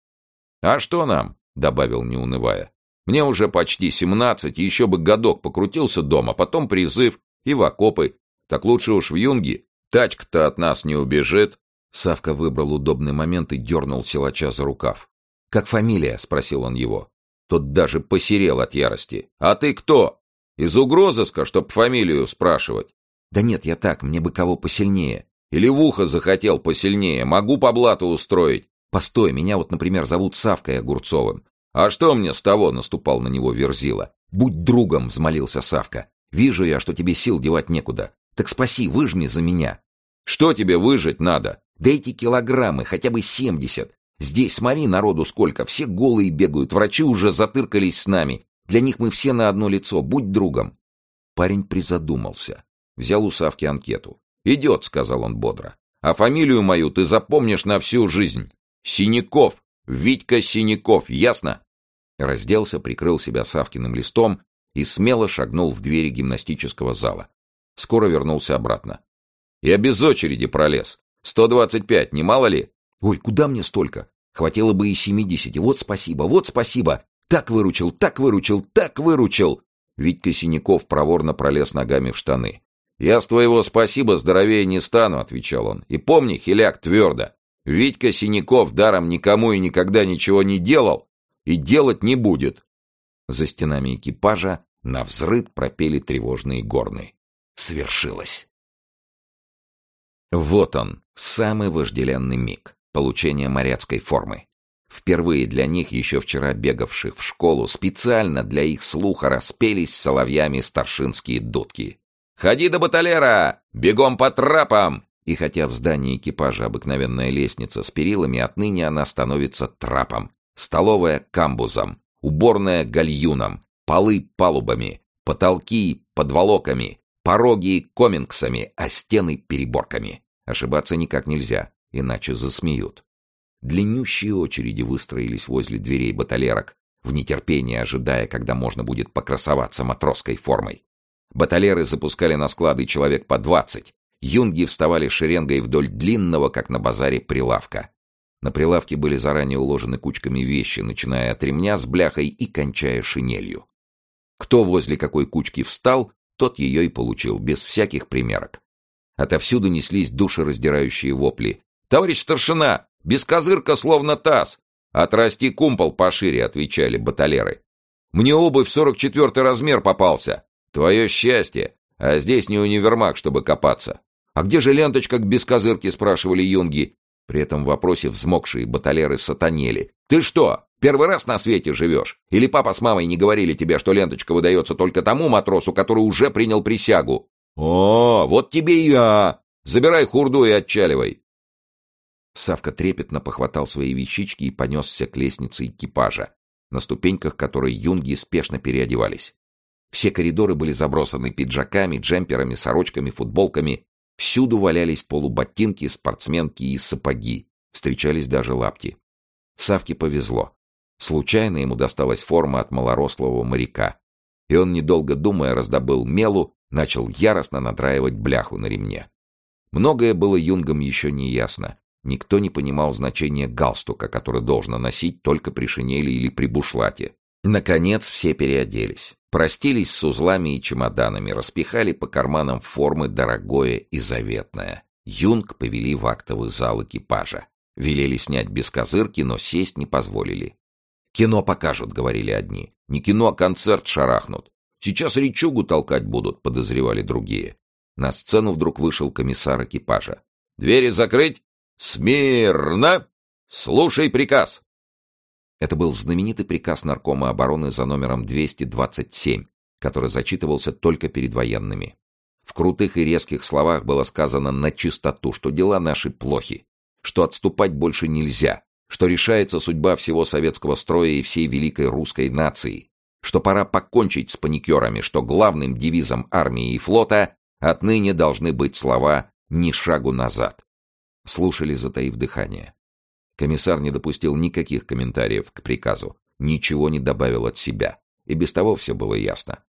«А что нам?» — добавил, не унывая. «Мне уже почти семнадцать, еще бы годок покрутился дома, потом призыв и в окопы. Так лучше уж в юнге. Тачка-то от нас не убежит». Савка выбрал удобный момент и дернул силача за рукав. «Как фамилия?» — спросил он его. Тот даже посерел от ярости. «А ты кто? Из угрозыска, чтоб фамилию спрашивать?» «Да нет, я так, мне бы кого посильнее». «Или в ухо захотел посильнее, могу по блату устроить». «Постой, меня вот, например, зовут Савкой Огурцовым». «А что мне с того?» — наступал на него Верзила. «Будь другом», — взмолился Савка. «Вижу я, что тебе сил девать некуда. Так спаси, выжми за меня». «Что тебе выжить надо?» Да эти килограммы, хотя бы семьдесят. Здесь, смотри, народу сколько, все голые бегают, врачи уже затыркались с нами. Для них мы все на одно лицо, будь другом. Парень призадумался. Взял у Савки анкету. «Идет», — сказал он бодро. «А фамилию мою ты запомнишь на всю жизнь. Синяков. Витька Синяков, ясно?» Разделся, прикрыл себя Савкиным листом и смело шагнул в двери гимнастического зала. Скоро вернулся обратно. «Я без очереди пролез. «Сто двадцать пять, не мало ли?» «Ой, куда мне столько? Хватило бы и семидесяти. Вот спасибо, вот спасибо. Так выручил, так выручил, так выручил!» Витька Синяков проворно пролез ногами в штаны. «Я с твоего спасибо здоровее не стану», — отвечал он. «И помни, хиляк, твердо. Витька Синяков даром никому и никогда ничего не делал и делать не будет». За стенами экипажа на взрыв пропели тревожные горны. Свершилось. Вот он, самый вожделенный миг получения моряцкой формы. Впервые для них, еще вчера бегавших в школу, специально для их слуха распелись соловьями старшинские дудки. «Ходи до баталера! Бегом по трапам!» И хотя в здании экипажа обыкновенная лестница с перилами, отныне она становится трапом. Столовая — камбузом, уборная — гальюном, полы — палубами, потолки — подволоками, Пороги комингсами, а стены переборками. Ошибаться никак нельзя, иначе засмеют. Длиннющие очереди выстроились возле дверей баталерок, в нетерпении ожидая, когда можно будет покрасоваться матросской формой. Баталеры запускали на склады человек по двадцать. Юнги вставали шеренгой вдоль длинного, как на базаре, прилавка. На прилавке были заранее уложены кучками вещи, начиная от ремня с бляхой и кончая шинелью. Кто возле какой кучки встал, тот ее и получил, без всяких примерок. Отовсюду неслись душераздирающие вопли. «Товарищ старшина! Без козырка словно таз! Отрасти кумпол пошире!» — отвечали баталеры. «Мне обувь сорок четвертый размер попался! Твое счастье! А здесь не универмаг, чтобы копаться!» «А где же ленточка к бескозырке?» — спрашивали юнги. При этом в вопросе взмокшие баталеры сатанели. «Ты что, первый раз на свете живешь? Или папа с мамой не говорили тебе, что ленточка выдается только тому матросу, который уже принял присягу?» «О, вот тебе и я! Забирай хурду и отчаливай!» Савка трепетно похватал свои вещички и понесся к лестнице экипажа, на ступеньках которой юнги спешно переодевались. Все коридоры были забросаны пиджаками, джемперами, сорочками, футболками. Всюду валялись полуботинки, спортсменки и сапоги. Встречались даже лапти. Савке повезло. Случайно ему досталась форма от малорослого моряка. И он, недолго думая, раздобыл мелу, начал яростно надраивать бляху на ремне. Многое было юнгам еще не ясно. Никто не понимал значения галстука, который должно носить только при шинели или при бушлате. Наконец все переоделись. Простились с узлами и чемоданами, распихали по карманам формы дорогое и заветное. Юнг повели в актовый зал экипажа. Велели снять без козырки, но сесть не позволили. «Кино покажут», — говорили одни. «Не кино, а концерт шарахнут. Сейчас речугу толкать будут», — подозревали другие. На сцену вдруг вышел комиссар экипажа. «Двери закрыть! Смирно! Слушай приказ!» Это был знаменитый приказ Наркома обороны за номером 227, который зачитывался только перед военными. В крутых и резких словах было сказано на чистоту, что дела наши плохи, что отступать больше нельзя, что решается судьба всего советского строя и всей великой русской нации, что пора покончить с паникерами, что главным девизом армии и флота отныне должны быть слова «ни шагу назад». Слушали, затаив дыхание. Комиссар не допустил никаких комментариев к приказу, ничего не добавил от себя. И без того все было ясно.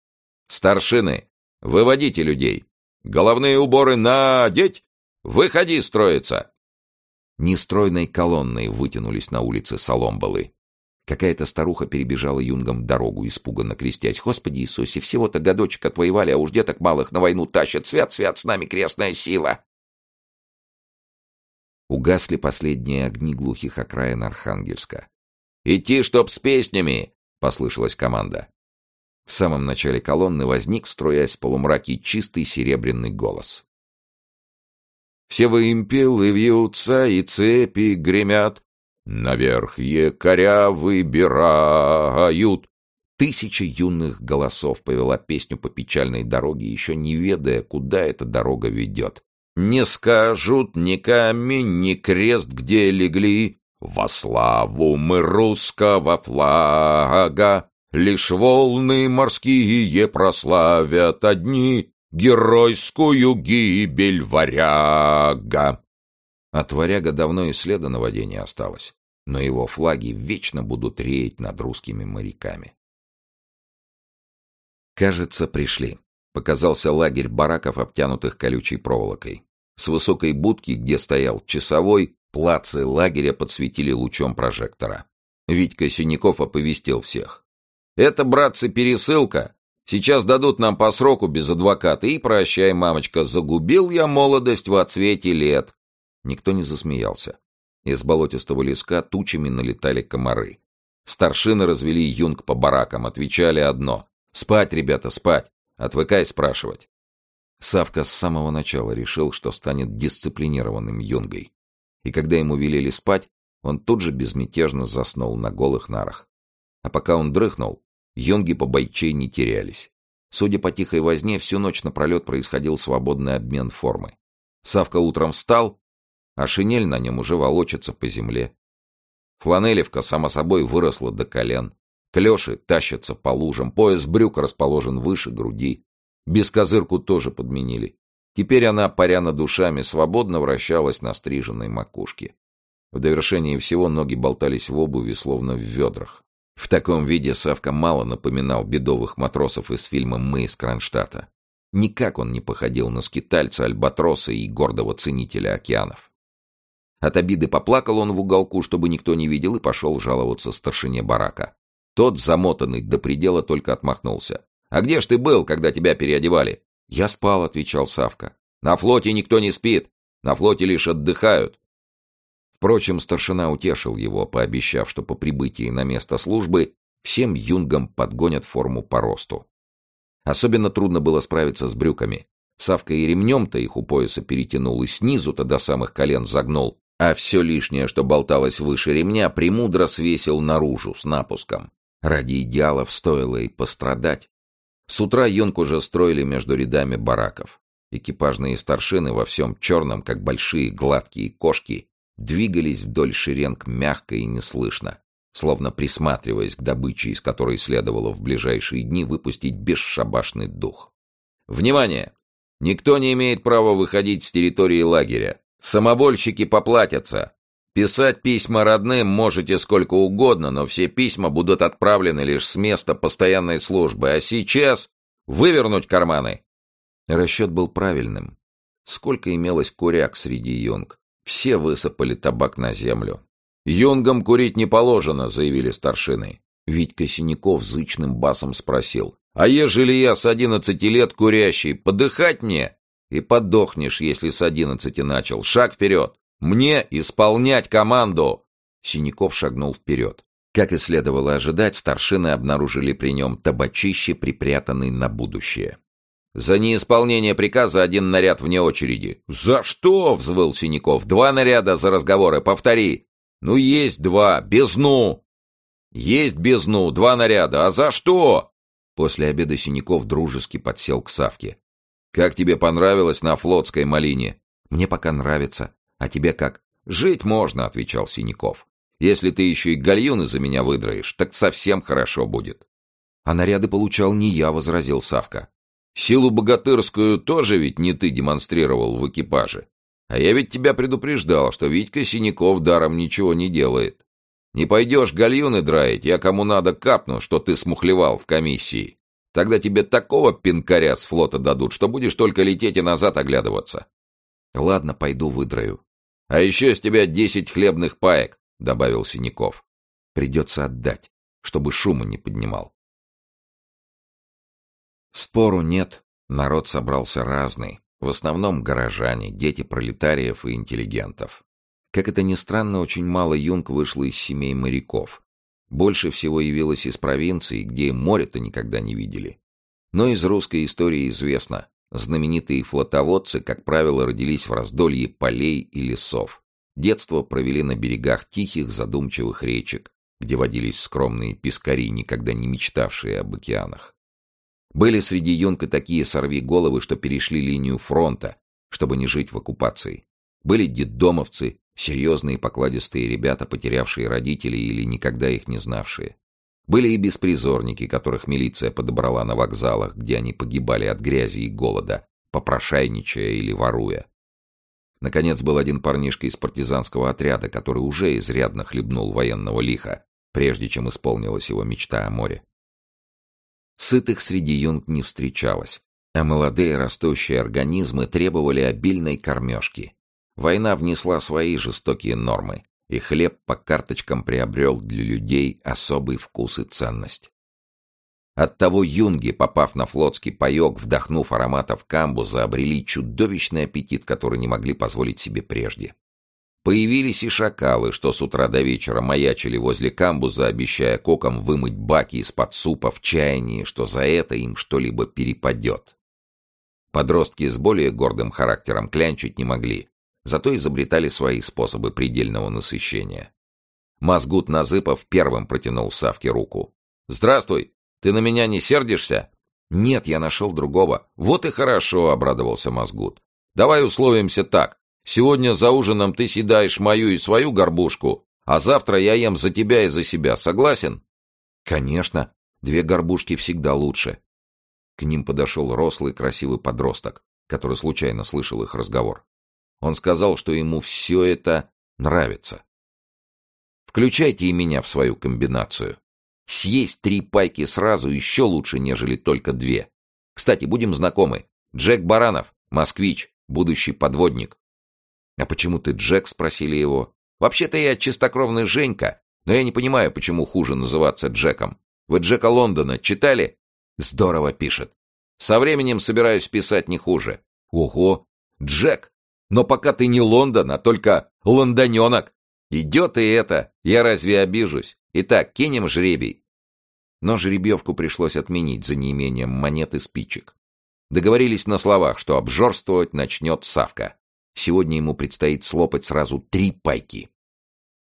«Старшины, выводите людей! Головные уборы надеть! Выходи строиться!» Нестройной колонной вытянулись на улице Соломбалы. Какая-то старуха перебежала юнгом дорогу, испуганно крестясь. «Господи Иисусе, всего-то годочек отвоевали, а уж деток малых на войну тащат. Свят-свят с нами крестная сила!» Угасли последние огни глухих окраин Архангельска. «Идти, чтоб с песнями!» — послышалась команда. В самом начале колонны возник, струясь в полумраке, чистый серебряный голос. «Все вымпелы вьются и цепи гремят, наверх якоря выбирают». Тысяча юных голосов повела песню по печальной дороге, еще не ведая, куда эта дорога ведет. Не скажут ни камень, ни крест, где легли, Во славу мы русского флага, Лишь волны морские прославят одни Геройскую гибель варяга. От варяга давно и следа на воде не осталось, но его флаги вечно будут реять над русскими моряками. Кажется, пришли. Показался лагерь бараков, обтянутых колючей проволокой. С высокой будки, где стоял часовой, плацы лагеря подсветили лучом прожектора. Витька Синяков оповестил всех. «Это, братцы, пересылка. Сейчас дадут нам по сроку без адвоката. И прощай, мамочка, загубил я молодость в отсвете лет». Никто не засмеялся. Из болотистого леска тучами налетали комары. Старшины развели юнг по баракам, отвечали одно. «Спать, ребята, спать! Отвыкай спрашивать. Савка с самого начала решил, что станет дисциплинированным юнгой. И когда ему велели спать, он тут же безмятежно заснул на голых нарах. А пока он дрыхнул, юнги по бойчей не терялись. Судя по тихой возне, всю ночь напролет происходил свободный обмен формы. Савка утром встал, а шинель на нем уже волочится по земле. Фланелевка, само собой, выросла до колен. Клёши тащатся по лужам, пояс брюк расположен выше груди. Бескозырку тоже подменили. Теперь она, паря над душами, свободно вращалась на стриженной макушке. В довершении всего ноги болтались в обуви, словно в ведрах. В таком виде Савка мало напоминал бедовых матросов из фильма «Мы из Кронштадта». Никак он не походил на скитальца, альбатроса и гордого ценителя океанов. От обиды поплакал он в уголку, чтобы никто не видел, и пошел жаловаться старшине барака. Тот, замотанный до предела, только отмахнулся. «А где ж ты был, когда тебя переодевали?» «Я спал», — отвечал Савка. «На флоте никто не спит. На флоте лишь отдыхают». Впрочем, старшина утешил его, пообещав, что по прибытии на место службы всем юнгам подгонят форму по росту. Особенно трудно было справиться с брюками. Савка и ремнем-то их у пояса перетянул, и снизу-то до самых колен загнул, а все лишнее, что болталось выше ремня, премудро свесил наружу с напуском. Ради идеалов стоило и пострадать. С утра юнг уже строили между рядами бараков. Экипажные старшины во всем черном, как большие гладкие кошки, двигались вдоль шеренг мягко и неслышно словно присматриваясь к добыче, из которой следовало в ближайшие дни выпустить бесшабашный дух. «Внимание! Никто не имеет права выходить с территории лагеря. Самобольщики поплатятся. Писать письма родным можете сколько угодно, но все письма будут отправлены лишь с места постоянной службы. А сейчас вывернуть карманы!» Расчет был правильным. Сколько имелось куряк среди юнг. Все высыпали табак на землю. «Юнгам курить не положено», — заявили старшины. Витька Синяков зычным басом спросил. «А ежели я с одиннадцати лет курящий, подыхать мне?» «И подохнешь, если с одиннадцати начал. Шаг вперед! Мне исполнять команду!» Синяков шагнул вперед. Как и следовало ожидать, старшины обнаружили при нем табачище, припрятанный на будущее. «За неисполнение приказа один наряд вне очереди». «За что?» — взвыл Синяков. «Два наряда за разговоры. Повтори». «Ну, есть два. Безну!» «Есть безну. Два наряда. А за что?» После обеда Синяков дружески подсел к Савке. «Как тебе понравилось на флотской малине?» «Мне пока нравится. А тебе как?» «Жить можно», — отвечал Синяков. «Если ты еще и гальюны за меня выдроишь, так совсем хорошо будет». «А наряды получал не я», — возразил Савка. «Силу богатырскую тоже ведь не ты демонстрировал в экипаже. А я ведь тебя предупреждал, что Витька Синяков даром ничего не делает. Не пойдешь гальюны драить, я кому надо капну, что ты смухлевал в комиссии. Тогда тебе такого пинкаря с флота дадут, что будешь только лететь и назад оглядываться. Ладно, пойду выдраю. А еще с тебя десять хлебных паек, добавил Синяков. Придется отдать, чтобы шума не поднимал. Спору нет, народ собрался разный. В основном горожане, дети пролетариев и интеллигентов. Как это ни странно, очень мало юнг вышло из семей моряков. Больше всего явилось из провинций, где море-то никогда не видели. Но из русской истории известно, знаменитые флотоводцы, как правило, родились в раздолье полей и лесов. Детство провели на берегах тихих, задумчивых речек, где водились скромные пескари, никогда не мечтавшие об океанах. Были среди юнка такие сорви-головы, что перешли линию фронта, чтобы не жить в оккупации. Были детдомовцы, серьезные покладистые ребята, потерявшие родителей или никогда их не знавшие. Были и беспризорники, которых милиция подобрала на вокзалах, где они погибали от грязи и голода, попрошайничая или воруя. Наконец был один парнишка из партизанского отряда, который уже изрядно хлебнул военного лиха, прежде чем исполнилась его мечта о море. Сытых среди юнг не встречалось, а молодые растущие организмы требовали обильной кормежки. Война внесла свои жестокие нормы, и хлеб по карточкам приобрел для людей особый вкус и ценность. Оттого юнги, попав на флотский паек, вдохнув ароматов камбуза, обрели чудовищный аппетит, который не могли позволить себе прежде. Появились и шакалы, что с утра до вечера маячили возле камбуза, обещая кокам вымыть баки из-под супа в чаянии, что за это им что-либо перепадет. Подростки с более гордым характером клянчить не могли, зато изобретали свои способы предельного насыщения. Мазгут Назыпов первым протянул Савке руку. «Здравствуй! Ты на меня не сердишься?» «Нет, я нашел другого». «Вот и хорошо», — обрадовался Мазгут. «Давай условимся так. Сегодня за ужином ты съедаешь мою и свою горбушку, а завтра я ем за тебя и за себя. Согласен?» «Конечно. Две горбушки всегда лучше». К ним подошел рослый красивый подросток, который случайно слышал их разговор. Он сказал, что ему все это нравится. «Включайте и меня в свою комбинацию. Съесть три пайки сразу еще лучше, нежели только две. Кстати, будем знакомы. Джек Баранов, москвич, будущий подводник. «А почему ты Джек?» — спросили его. «Вообще-то я чистокровный Женька, но я не понимаю, почему хуже называться Джеком. Вы Джека Лондона читали?» «Здорово пишет. Со временем собираюсь писать не хуже». «Ого! Джек! Но пока ты не Лондон, а только лондоненок. Идет и это. Я разве обижусь? Итак, кинем жребий». Но жеребьевку пришлось отменить за неимением монет и спичек. Договорились на словах, что обжорствовать начнет Савка. Сегодня ему предстоит слопать сразу три пайки.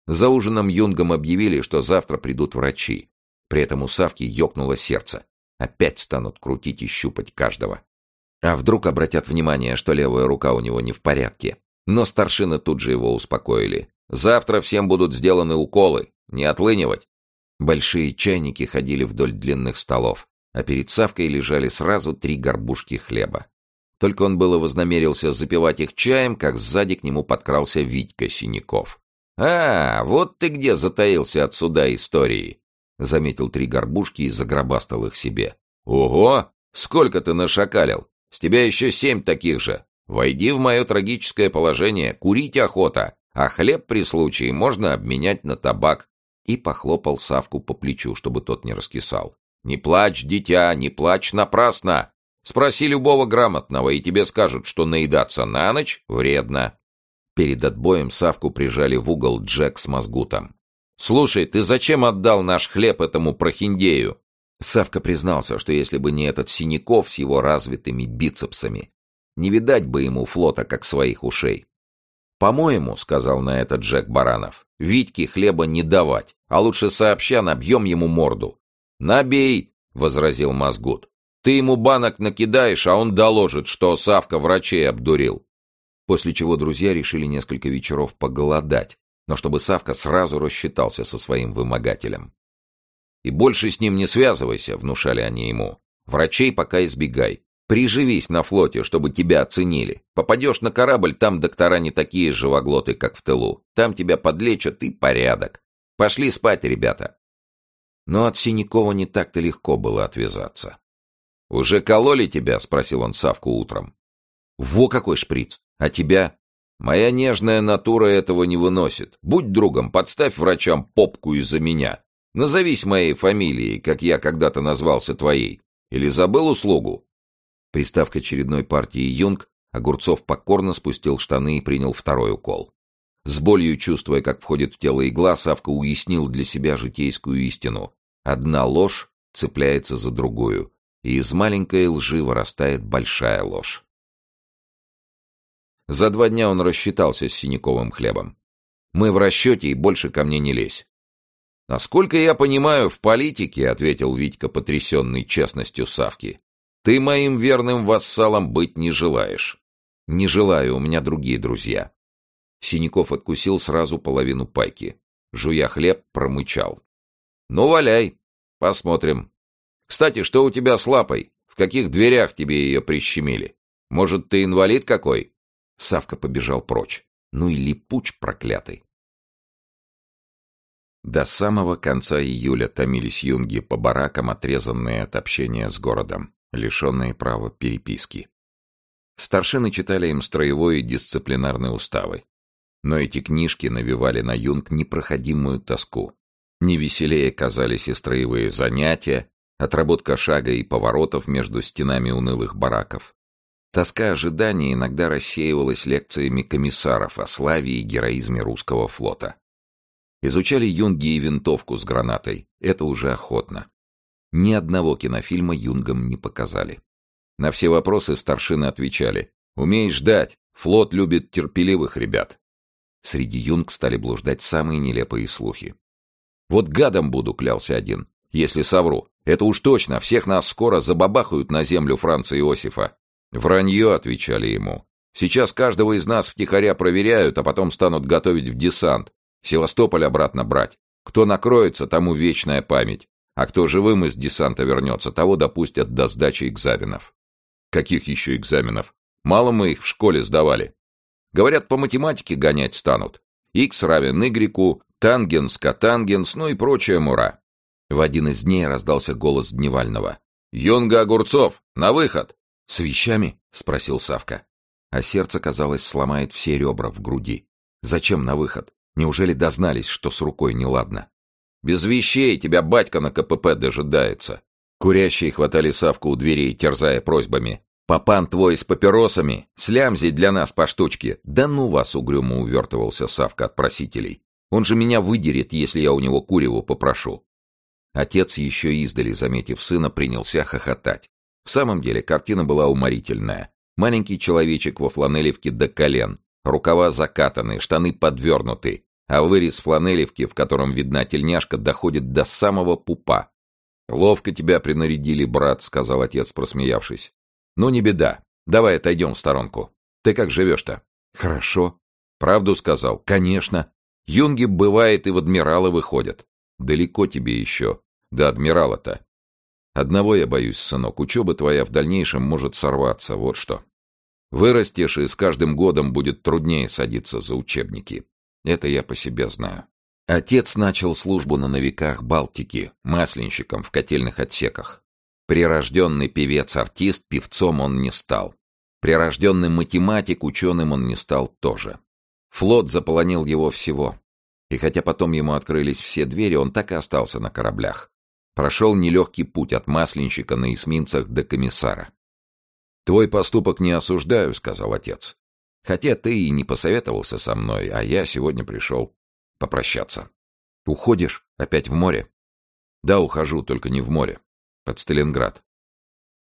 За ужином Юнгом объявили, что завтра придут врачи. При этом у Савки ёкнуло сердце. Опять станут крутить и щупать каждого. А вдруг обратят внимание, что левая рука у него не в порядке. Но старшины тут же его успокоили. Завтра всем будут сделаны уколы. Не отлынивать. Большие чайники ходили вдоль длинных столов, а перед Савкой лежали сразу три горбушки хлеба. Только он было вознамерился запивать их чаем, как сзади к нему подкрался Витька Синяков. «А, вот ты где затаился от суда истории!» Заметил три горбушки и загробастал их себе. «Ого! Сколько ты нашакалил! С тебя еще семь таких же! Войди в мое трагическое положение, курить охота, а хлеб при случае можно обменять на табак!» И похлопал Савку по плечу, чтобы тот не раскисал. «Не плачь, дитя, не плачь напрасно! Спроси любого грамотного, и тебе скажут, что наедаться на ночь вредно. Перед отбоем Савку прижали в угол Джек с мозгутом. «Слушай, ты зачем отдал наш хлеб этому прохиндею?» Савка признался, что если бы не этот Синяков с его развитыми бицепсами, не видать бы ему флота, как своих ушей. «По-моему, — сказал на это Джек Баранов, — Витьке хлеба не давать, а лучше сообща набьем ему морду». «Набей!» — возразил Мозгут. Ты ему банок накидаешь, а он доложит, что Савка врачей обдурил. После чего друзья решили несколько вечеров поголодать, но чтобы Савка сразу рассчитался со своим вымогателем. «И больше с ним не связывайся», — внушали они ему. «Врачей пока избегай. Приживись на флоте, чтобы тебя оценили. Попадешь на корабль, там доктора не такие живоглоты, как в тылу. Там тебя подлечат и порядок. Пошли спать, ребята». Но от Синякова не так-то легко было отвязаться. «Уже кололи тебя?» — спросил он Савку утром. «Во какой шприц! А тебя?» «Моя нежная натура этого не выносит. Будь другом, подставь врачам попку из-за меня. Назовись моей фамилией, как я когда-то назвался твоей. Или забыл услугу?» Пристав к очередной партии Юнг, Огурцов покорно спустил штаны и принял второй укол. С болью чувствуя, как входит в тело игла, Савка уяснил для себя житейскую истину. Одна ложь цепляется за другую и из маленькой лжи вырастает большая ложь. За два дня он рассчитался с синяковым хлебом. «Мы в расчете, и больше ко мне не лезь». «Насколько я понимаю, в политике», — ответил Витька, потрясенный честностью Савки, «ты моим верным вассалом быть не желаешь». «Не желаю, у меня другие друзья». Синяков откусил сразу половину пайки. Жуя хлеб, промычал. «Ну, валяй, посмотрим, кстати, что у тебя с лапой? В каких дверях тебе ее прищемили? Может, ты инвалид какой?» Савка побежал прочь. Ну и липуч проклятый. До самого конца июля томились юнги по баракам, отрезанные от общения с городом, лишенные права переписки. Старшины читали им строевой и дисциплинарные уставы. Но эти книжки навевали на юнг непроходимую тоску. Невеселее казались и строевые занятия, отработка шага и поворотов между стенами унылых бараков. Тоска ожидания иногда рассеивалась лекциями комиссаров о славе и героизме русского флота. Изучали юнги и винтовку с гранатой. Это уже охотно. Ни одного кинофильма юнгам не показали. На все вопросы старшины отвечали. «Умеешь ждать. Флот любит терпеливых ребят». Среди юнг стали блуждать самые нелепые слухи. «Вот гадом буду», — клялся один, — «если совру. Это уж точно, всех нас скоро забабахают на землю Франца Иосифа. Вранье, отвечали ему. Сейчас каждого из нас втихаря проверяют, а потом станут готовить в десант. Севастополь обратно брать. Кто накроется, тому вечная память. А кто живым из десанта вернется, того допустят до сдачи экзаменов. Каких еще экзаменов? Мало мы их в школе сдавали. Говорят, по математике гонять станут. Х равен Y, тангенс, котангенс, ну и прочая мура. В один из дней раздался голос Дневального. «Юнга Огурцов! На выход!» «С вещами?» — спросил Савка. А сердце, казалось, сломает все ребра в груди. «Зачем на выход? Неужели дознались, что с рукой неладно?» «Без вещей тебя батька на КПП дожидается». Курящие хватали Савку у дверей, терзая просьбами. «Папан твой с папиросами! Слямзи для нас по штучке!» «Да ну вас!» — угрюмо увертывался Савка от просителей. «Он же меня выдерет, если я у него куреву попрошу». Отец, еще издали, заметив сына, принялся хохотать. В самом деле, картина была уморительная. Маленький человечек во фланелевке до колен, рукава закатаны, штаны подвернуты, а вырез фланелевки, в котором видна тельняшка, доходит до самого пупа. «Ловко тебя принарядили, брат», — сказал отец, просмеявшись. «Ну, не беда. Давай отойдем в сторонку. Ты как живешь-то?» «Хорошо». «Правду сказал?» «Конечно. Юнги, бывает, и в адмиралы выходят. Далеко тебе еще. До адмирала-то. Одного я боюсь, сынок, учеба твоя в дальнейшем может сорваться, вот что. Вырастешь, и с каждым годом будет труднее садиться за учебники. Это я по себе знаю. Отец начал службу на новиках Балтики, масленщиком в котельных отсеках. Прирожденный певец-артист, певцом он не стал. Прирожденный математик, ученым он не стал тоже. Флот заполонил его всего. И хотя потом ему открылись все двери, он так и остался на кораблях. Прошел нелегкий путь от масленщика на эсминцах до комиссара. «Твой поступок не осуждаю», — сказал отец. «Хотя ты и не посоветовался со мной, а я сегодня пришел попрощаться». «Уходишь? Опять в море?» «Да, ухожу, только не в море. Под Сталинград».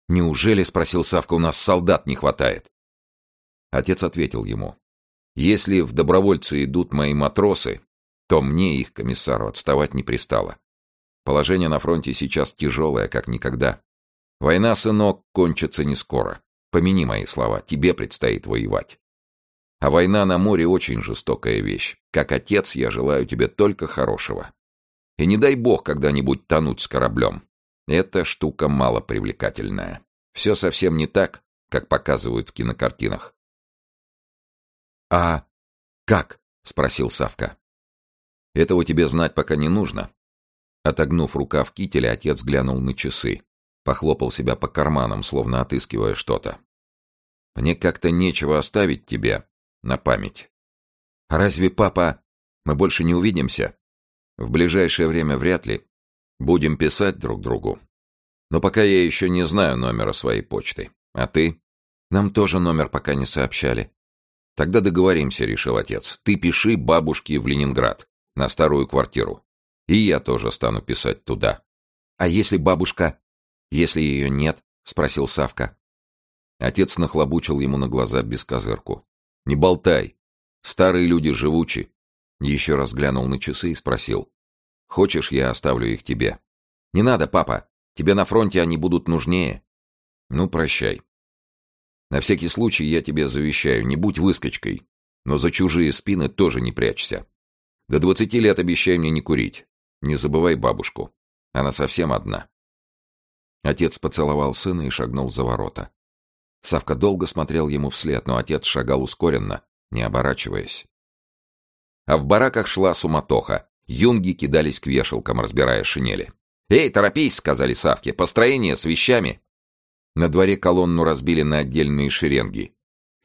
«Неужели, — спросил Савка, — у нас солдат не хватает?» Отец ответил ему. «Если в добровольцы идут мои матросы, то мне, их комиссару, отставать не пристало. Положение на фронте сейчас тяжелое, как никогда. Война, сынок, кончится не скоро. Помяни мои слова, тебе предстоит воевать. А война на море очень жестокая вещь. Как отец я желаю тебе только хорошего. И не дай бог когда-нибудь тонуть с кораблем. Эта штука мало привлекательная. Все совсем не так, как показывают в кинокартинах. «А как?» — спросил Савка. Этого тебе знать пока не нужно. Отогнув рукав кителя, отец глянул на часы. Похлопал себя по карманам, словно отыскивая что-то. Мне как-то нечего оставить тебе на память. Разве, папа, мы больше не увидимся? В ближайшее время вряд ли. Будем писать друг другу. Но пока я еще не знаю номера своей почты. А ты? Нам тоже номер пока не сообщали. Тогда договоримся, решил отец. Ты пиши бабушке в Ленинград на старую квартиру. И я тоже стану писать туда. А если бабушка... Если ее нет? Спросил Савка. Отец нахлобучил ему на глаза бескозырку. Не болтай. Старые люди живучи. Еще раз глянул на часы и спросил. Хочешь, я оставлю их тебе? Не надо, папа. Тебе на фронте они будут нужнее. Ну, прощай. На всякий случай я тебе завещаю, не будь выскочкой. Но за чужие спины тоже не прячься. До двадцати лет обещай мне не курить. Не забывай бабушку. Она совсем одна. Отец поцеловал сына и шагнул за ворота. Савка долго смотрел ему вслед, но отец шагал ускоренно, не оборачиваясь. А в бараках шла суматоха. Юнги кидались к вешалкам, разбирая шинели. «Эй, торопись!» — сказали Савке. «Построение с вещами!» На дворе колонну разбили на отдельные шеренги.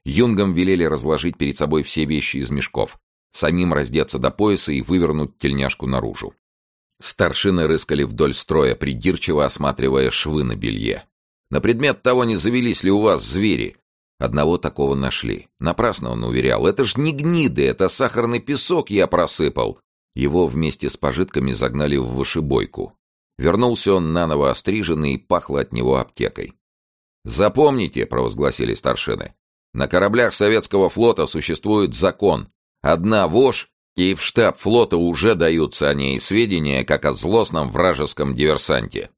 Юнгам велели разложить перед собой все вещи из мешков самим раздеться до пояса и вывернуть тельняшку наружу. Старшины рыскали вдоль строя, придирчиво осматривая швы на белье. На предмет того, не завелись ли у вас звери. Одного такого нашли. Напрасно он уверял. Это ж не гниды, это сахарный песок я просыпал. Его вместе с пожитками загнали в вышибойку. Вернулся он наново остриженный и пахло от него аптекой. «Запомните», — провозгласили старшины, — «на кораблях советского флота существует закон, Одна вошь, и в штаб флота уже даются о ней сведения, как о злостном вражеском диверсанте.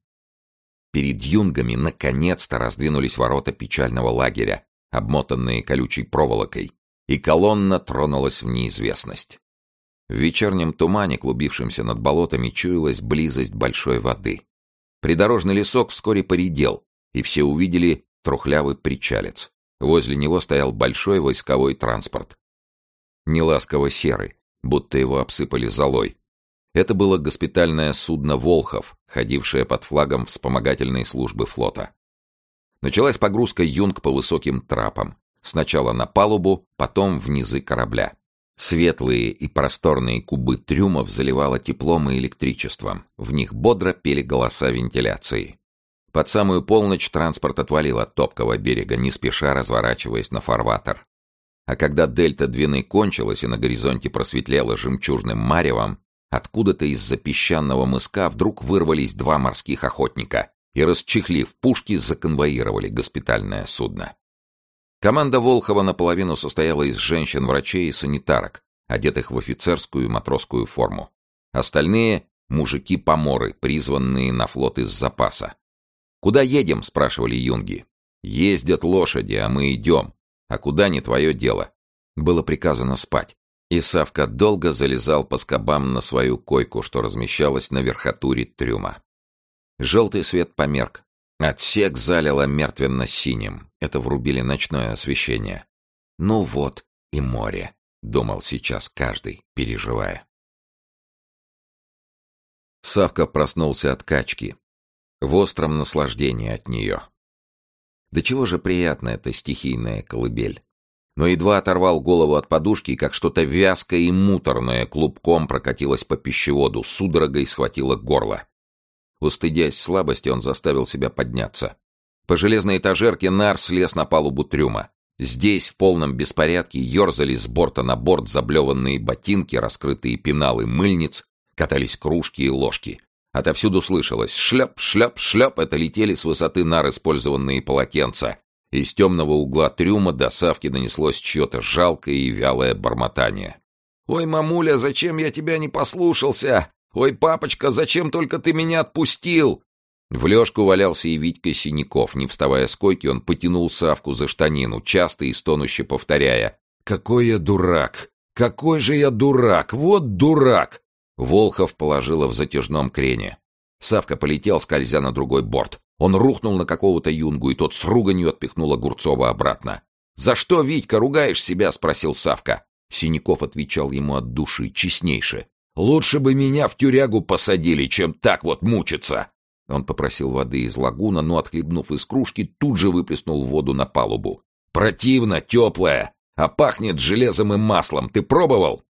Перед юнгами наконец-то раздвинулись ворота печального лагеря, обмотанные колючей проволокой, и колонна тронулась в неизвестность. В вечернем тумане, клубившемся над болотами, чуялась близость большой воды. Придорожный лесок вскоре поредел, и все увидели трухлявый причалец. Возле него стоял большой войсковой транспорт неласково серый, будто его обсыпали золой. Это было госпитальное судно «Волхов», ходившее под флагом вспомогательной службы флота. Началась погрузка юнг по высоким трапам. Сначала на палубу, потом в низы корабля. Светлые и просторные кубы трюмов заливало теплом и электричеством. В них бодро пели голоса вентиляции. Под самую полночь транспорт отвалил от топкого берега, не спеша разворачиваясь на фарватер. А когда дельта Двины кончилась и на горизонте просветлела жемчужным маревом, откуда-то из-за песчаного мыска вдруг вырвались два морских охотника и, расчехлив пушки, законвоировали госпитальное судно. Команда Волхова наполовину состояла из женщин-врачей и санитарок, одетых в офицерскую и матросскую форму. Остальные — мужики-поморы, призванные на флот из запаса. «Куда едем?» — спрашивали юнги. «Ездят лошади, а мы идем. А куда не твое дело?» Было приказано спать. И Савка долго залезал по скобам на свою койку, что размещалась на верхотуре трюма. Желтый свет померк. Отсек залило мертвенно-синим. Это врубили ночное освещение. «Ну вот и море», — думал сейчас каждый, переживая. Савка проснулся от качки в остром наслаждении от нее. Да чего же приятна эта стихийная колыбель. Но едва оторвал голову от подушки, как что-то вязкое и муторное клубком прокатилось по пищеводу, судорогой схватило горло. Устыдясь слабости, он заставил себя подняться. По железной этажерке нар слез на палубу трюма. Здесь в полном беспорядке ерзали с борта на борт заблеванные ботинки, раскрытые пеналы мыльниц, катались кружки и ложки. Отовсюду слышалось «шляп, шляп, шляп» — это летели с высоты нар использованные полотенца. Из темного угла трюма до Савки донеслось чье-то жалкое и вялое бормотание. «Ой, мамуля, зачем я тебя не послушался? Ой, папочка, зачем только ты меня отпустил?» В лёжку валялся и Витька Синяков. Не вставая с койки, он потянул Савку за штанину, часто и стонуще повторяя. «Какой я дурак! Какой же я дурак! Вот дурак!» Волхов положила в затяжном крене. Савка полетел, скользя на другой борт. Он рухнул на какого-то юнгу, и тот с руганью отпихнул Огурцова обратно. «За что, Витька, ругаешь себя?» — спросил Савка. Синяков отвечал ему от души, честнейше. «Лучше бы меня в тюрягу посадили, чем так вот мучиться!» Он попросил воды из лагуна, но, отхлебнув из кружки, тут же выплеснул воду на палубу. «Противно, теплая, а пахнет железом и маслом. Ты пробовал?»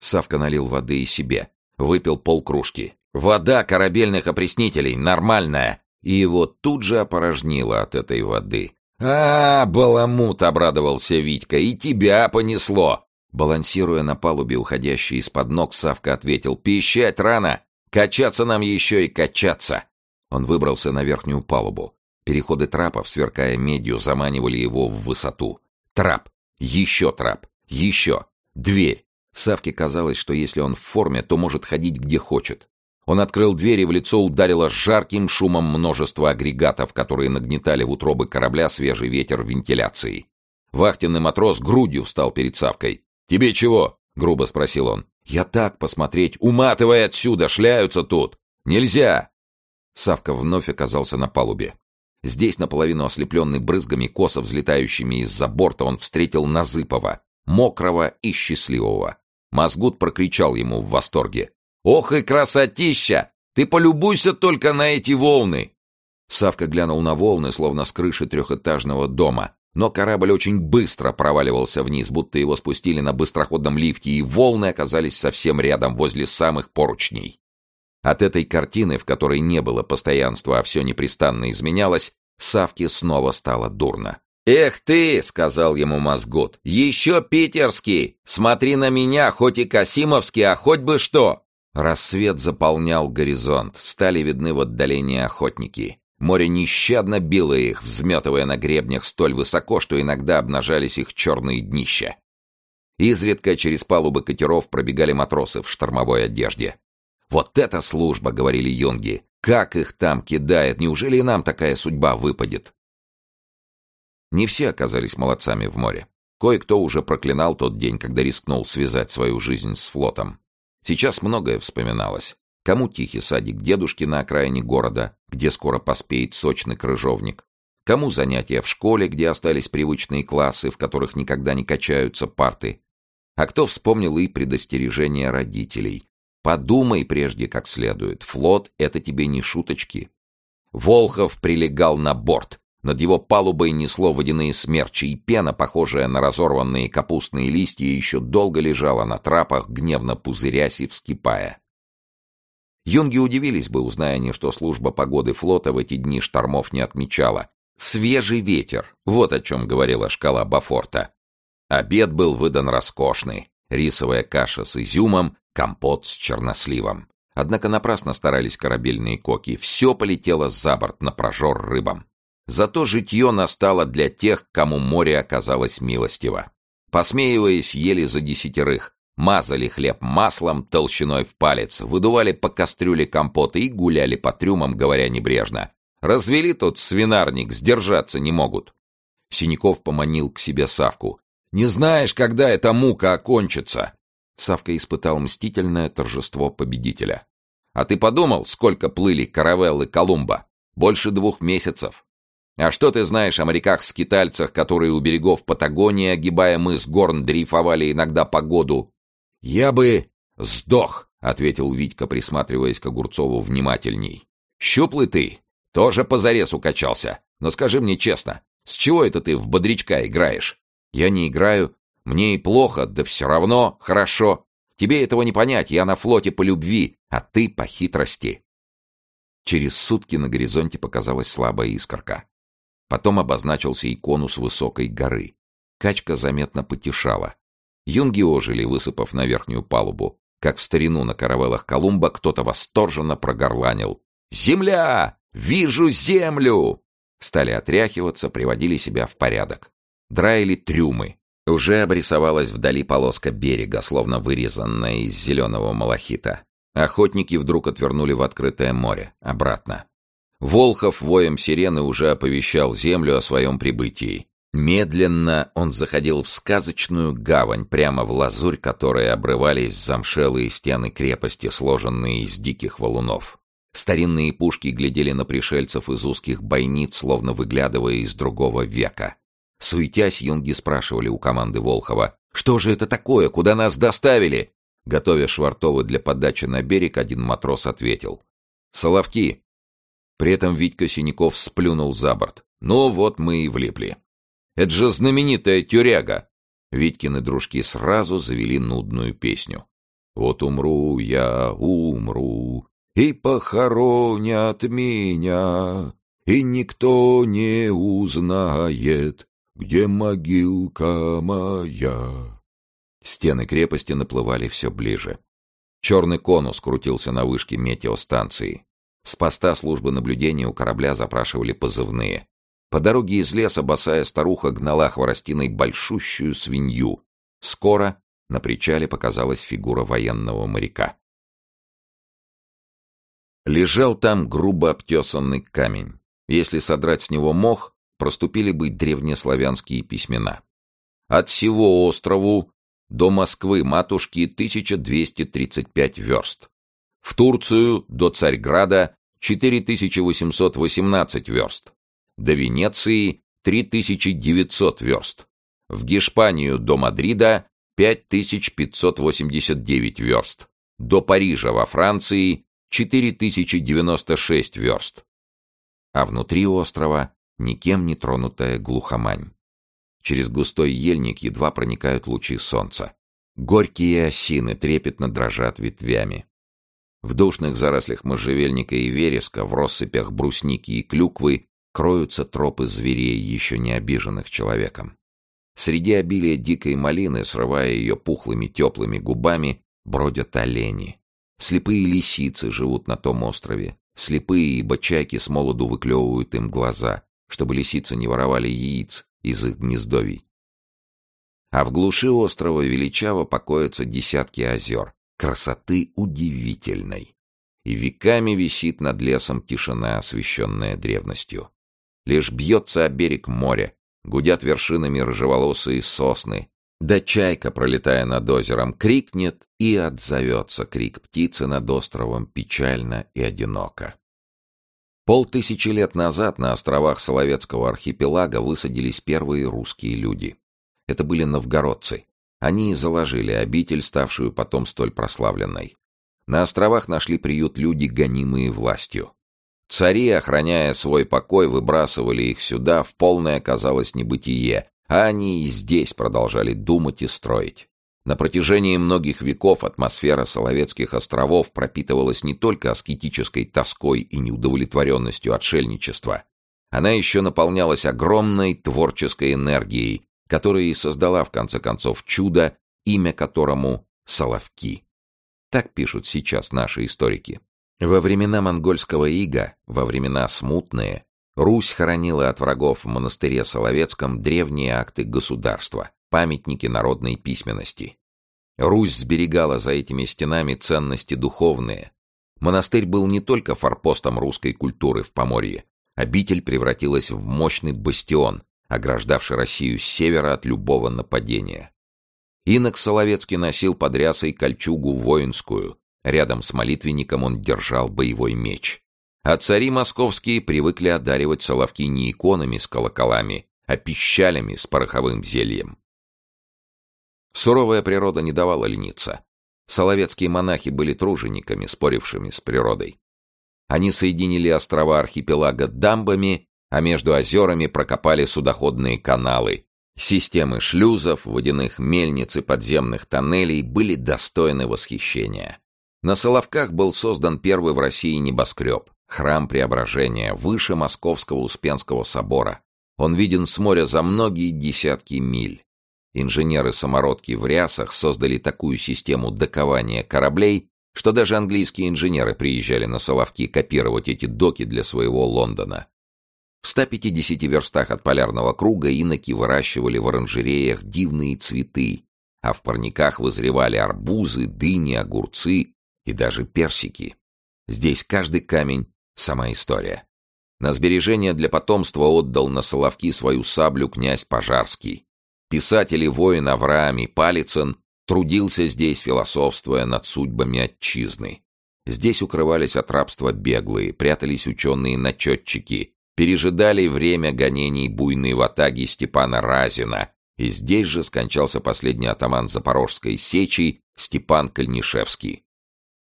Савка налил воды и себе. Выпил полкружки. Вода корабельных опреснителей, нормальная. И его тут же опорожнило от этой воды. «А, баламут!» — обрадовался Витька. «И тебя понесло!» Балансируя на палубе, уходящей из-под ног, Савка ответил. «Пищать рано! Качаться нам еще и качаться!» Он выбрался на верхнюю палубу. Переходы трапов, сверкая медью, заманивали его в высоту. Трап! Еще трап! Еще! Дверь! Савке казалось, что если он в форме, то может ходить где хочет. Он открыл дверь и в лицо ударило жарким шумом множество агрегатов, которые нагнетали в утробы корабля свежий ветер вентиляции. Вахтенный матрос грудью встал перед Савкой. «Тебе чего?» — грубо спросил он. «Я так посмотреть. Уматывай отсюда, шляются тут. Нельзя!» Савка вновь оказался на палубе. Здесь, наполовину ослепленный брызгами, косо взлетающими из-за борта, он встретил Назыпова, мокрого и счастливого. Мазгут прокричал ему в восторге. «Ох и красотища! Ты полюбуйся только на эти волны!» Савка глянул на волны, словно с крыши трехэтажного дома. Но корабль очень быстро проваливался вниз, будто его спустили на быстроходном лифте, и волны оказались совсем рядом, возле самых поручней. От этой картины, в которой не было постоянства, а все непрестанно изменялось, Савке снова стало дурно. «Эх ты!» — сказал ему Мозгут. «Еще питерский! Смотри на меня, хоть и Касимовский, а хоть бы что!» Рассвет заполнял горизонт, стали видны в отдалении охотники. Море нещадно било их, взметывая на гребнях столь высоко, что иногда обнажались их черные днища. Изредка через палубы катеров пробегали матросы в штормовой одежде. «Вот это служба!» — говорили юнги. «Как их там кидает! Неужели и нам такая судьба выпадет?» Не все оказались молодцами в море. Кое-кто уже проклинал тот день, когда рискнул связать свою жизнь с флотом. Сейчас многое вспоминалось. Кому тихий садик дедушки на окраине города, где скоро поспеет сочный крыжовник. Кому занятия в школе, где остались привычные классы, в которых никогда не качаются парты. А кто вспомнил и предостережения родителей. Подумай прежде как следует. Флот — это тебе не шуточки. Волхов прилегал на борт, Над его палубой несло водяные смерчи, и пена, похожая на разорванные капустные листья, еще долго лежала на трапах, гневно пузырясь и вскипая. Юнги удивились бы, узная они, что служба погоды флота в эти дни штормов не отмечала. Свежий ветер, вот о чем говорила шкала Бафорта. Обед был выдан роскошный. Рисовая каша с изюмом, компот с черносливом. Однако напрасно старались корабельные коки. Все полетело за борт на прожор рыбам. Зато житье настало для тех, кому море оказалось милостиво. Посмеиваясь, ели за десятерых, мазали хлеб маслом толщиной в палец, выдували по кастрюле компоты и гуляли по трюмам, говоря небрежно. Развели тот свинарник, сдержаться не могут. Синяков поманил к себе Савку. «Не знаешь, когда эта мука окончится?» Савка испытал мстительное торжество победителя. «А ты подумал, сколько плыли каравеллы Колумба? Больше двух месяцев. А что ты знаешь о моряках-скитальцах, которые у берегов Патагонии, огибая мыс Горн, дрейфовали иногда погоду? Я бы сдох, — ответил Витька, присматриваясь к Огурцову внимательней. «Щуплый ты, тоже позарез укачался. Но скажи мне честно, с чего это ты в бодрячка играешь? Я не играю, мне и плохо, да все равно хорошо. Тебе этого не понять, я на флоте по любви, а ты по хитрости». Через сутки на горизонте показалась слабая искорка. Потом обозначился и конус высокой горы. Качка заметно потешала. Юнги ожили, высыпав на верхнюю палубу. Как в старину на каравеллах Колумба кто-то восторженно прогорланил. «Земля! Вижу землю!» Стали отряхиваться, приводили себя в порядок. Драили трюмы. Уже обрисовалась вдали полоска берега, словно вырезанная из зеленого малахита. Охотники вдруг отвернули в открытое море, обратно. Волхов воем сирены уже оповещал землю о своем прибытии. Медленно он заходил в сказочную гавань, прямо в лазурь, которой обрывались замшелые стены крепости, сложенные из диких валунов. Старинные пушки глядели на пришельцев из узких бойниц, словно выглядывая из другого века. Суетясь, юнги спрашивали у команды Волхова, «Что же это такое? Куда нас доставили?» Готовя швартовы для подачи на берег, один матрос ответил, «Соловки». При этом Витька Синяков сплюнул за борт. «Ну вот мы и влипли». «Это же знаменитая тюряга!» Витькины дружки сразу завели нудную песню. «Вот умру я, умру, и похоронят меня, и никто не узнает, где могилка моя. Стены крепости наплывали все ближе. Черный конус крутился на вышке метеостанции. С поста службы наблюдения у корабля запрашивали позывные. По дороге из леса босая старуха гнала хворостиной большущую свинью. Скоро на причале показалась фигура военного моряка. Лежал там грубо обтесанный камень. Если содрать с него мох, проступили бы древнеславянские письмена. От всего острову до Москвы матушки 1235 верст. В Турцию до Царьграда 4818 верст. До Венеции 3900 верст. В Гешпанию до Мадрида 5589 верст. До Парижа во Франции 4096 верст. А внутри острова никем не тронутая глухомань. Через густой ельник едва проникают лучи солнца. Горькие осины трепетно дрожат ветвями. В душных зарослях можжевельника и вереска, в россыпях брусники и клюквы кроются тропы зверей, еще не обиженных человеком. Среди обилия дикой малины, срывая ее пухлыми теплыми губами, бродят олени. Слепые лисицы живут на том острове. Слепые и бочаки с молоду выклевывают им глаза, чтобы лисицы не воровали яиц из их гнездовий. А в глуши острова величаво покоятся десятки озер. Красоты удивительной. И веками висит над лесом тишина, освещенная древностью. Лишь бьется о берег моря, гудят вершинами рыжеволосые сосны, да чайка, пролетая над озером, крикнет и отзовется крик птицы над островом печально и одиноко. Полтысячи лет назад на островах Соловецкого архипелага высадились первые русские люди. Это были новгородцы. Они заложили обитель, ставшую потом столь прославленной. На островах нашли приют люди, гонимые властью. Цари, охраняя свой покой, выбрасывали их сюда в полное, казалось, небытие, а они и здесь продолжали думать и строить. На протяжении многих веков атмосфера Соловецких островов пропитывалась не только аскетической тоской и неудовлетворенностью отшельничества. Она еще наполнялась огромной творческой энергией, которая и создала, в конце концов, чудо, имя которому — Соловки. Так пишут сейчас наши историки. Во времена монгольского ига, во времена смутные, Русь хоронила от врагов в монастыре Соловецком древние акты государства, памятники народной письменности. Русь сберегала за этими стенами ценности духовные. Монастырь был не только форпостом русской культуры в Поморье. Обитель превратилась в мощный бастион, ограждавший Россию с севера от любого нападения. Инок Соловецкий носил под рясой кольчугу воинскую, рядом с молитвенником он держал боевой меч. А цари московские привыкли одаривать Соловки не иконами с колоколами, а пищалями с пороховым зельем. Суровая природа не давала лениться. Соловецкие монахи были тружениками, спорившими с природой. Они соединили острова архипелага дамбами, а между озерами прокопали судоходные каналы. Системы шлюзов, водяных мельниц и подземных тоннелей были достойны восхищения. На Соловках был создан первый в России небоскреб, храм Преображения, выше Московского Успенского собора. Он виден с моря за многие десятки миль. Инженеры-самородки в рясах создали такую систему докования кораблей, что даже английские инженеры приезжали на Соловки копировать эти доки для своего Лондона. В 150 верстах от полярного круга иноки выращивали в оранжереях дивные цветы, а в парниках вызревали арбузы, дыни, огурцы и даже персики. Здесь каждый камень — сама история. На сбережение для потомства отдал на Соловки свою саблю князь Пожарский. Писатель и воин Авраам Палицын трудился здесь, философствуя над судьбами отчизны. Здесь укрывались от рабства беглые, прятались ученые-начетчики, пережидали время гонений буйной ватаги Степана Разина, и здесь же скончался последний атаман Запорожской сечи Степан Кальнишевский.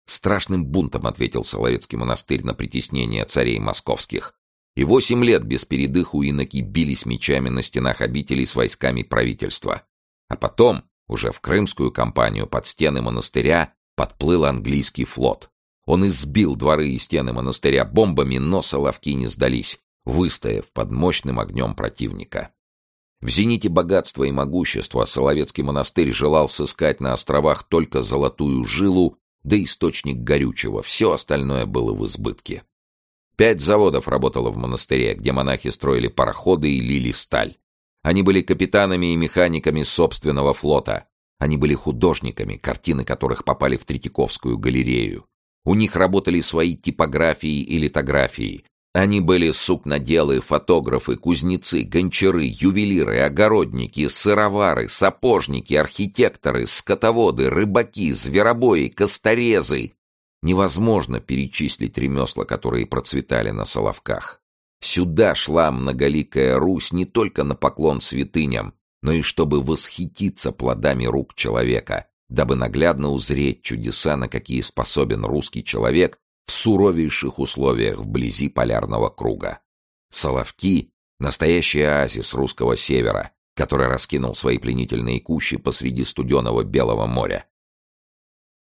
Страшным бунтом ответил Соловецкий монастырь на притеснение царей московских. И восемь лет без передыху иноки бились мечами на стенах обителей с войсками правительства. А потом, уже в крымскую кампанию под стены монастыря, подплыл английский флот. Он избил дворы и стены монастыря бомбами, но соловки не сдались, выстояв под мощным огнем противника. В зените богатства и могущества Соловецкий монастырь желал сыскать на островах только золотую жилу да источник горючего, все остальное было в избытке. Пять заводов работало в монастыре, где монахи строили пароходы и лили сталь. Они были капитанами и механиками собственного флота. Они были художниками, картины которых попали в Третьяковскую галерею. У них работали свои типографии и литографии. Они были сукноделы, фотографы, кузнецы, гончары, ювелиры, огородники, сыровары, сапожники, архитекторы, скотоводы, рыбаки, зверобои, косторезы, Невозможно перечислить ремесла, которые процветали на Соловках. Сюда шла многоликая Русь не только на поклон святыням, но и чтобы восхититься плодами рук человека, дабы наглядно узреть чудеса, на какие способен русский человек в суровейших условиях вблизи полярного круга. Соловки — настоящий оазис русского севера, который раскинул свои пленительные кущи посреди студеного Белого моря.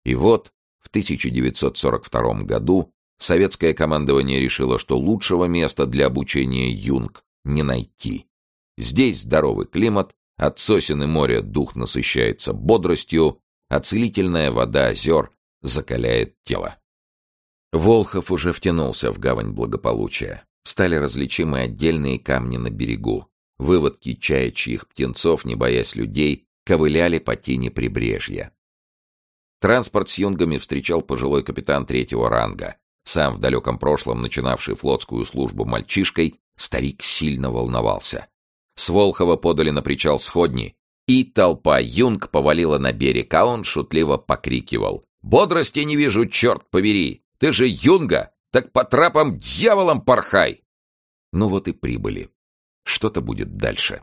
И вот в 1942 году советское командование решило, что лучшего места для обучения юнг не найти. Здесь здоровый климат, от сосен и моря дух насыщается бодростью, а целительная вода озер закаляет тело. Волхов уже втянулся в гавань благополучия. Стали различимы отдельные камни на берегу. Выводки чаячьих птенцов, не боясь людей, ковыляли по тени прибрежья. Транспорт с юнгами встречал пожилой капитан третьего ранга. Сам в далеком прошлом начинавший флотскую службу мальчишкой, старик сильно волновался. С Волхова подали на причал сходни, и толпа юнг повалила на берег, а он шутливо покрикивал. «Бодрости не вижу, черт побери! Ты же юнга! Так по трапам дьяволом порхай!» Ну вот и прибыли. Что-то будет дальше.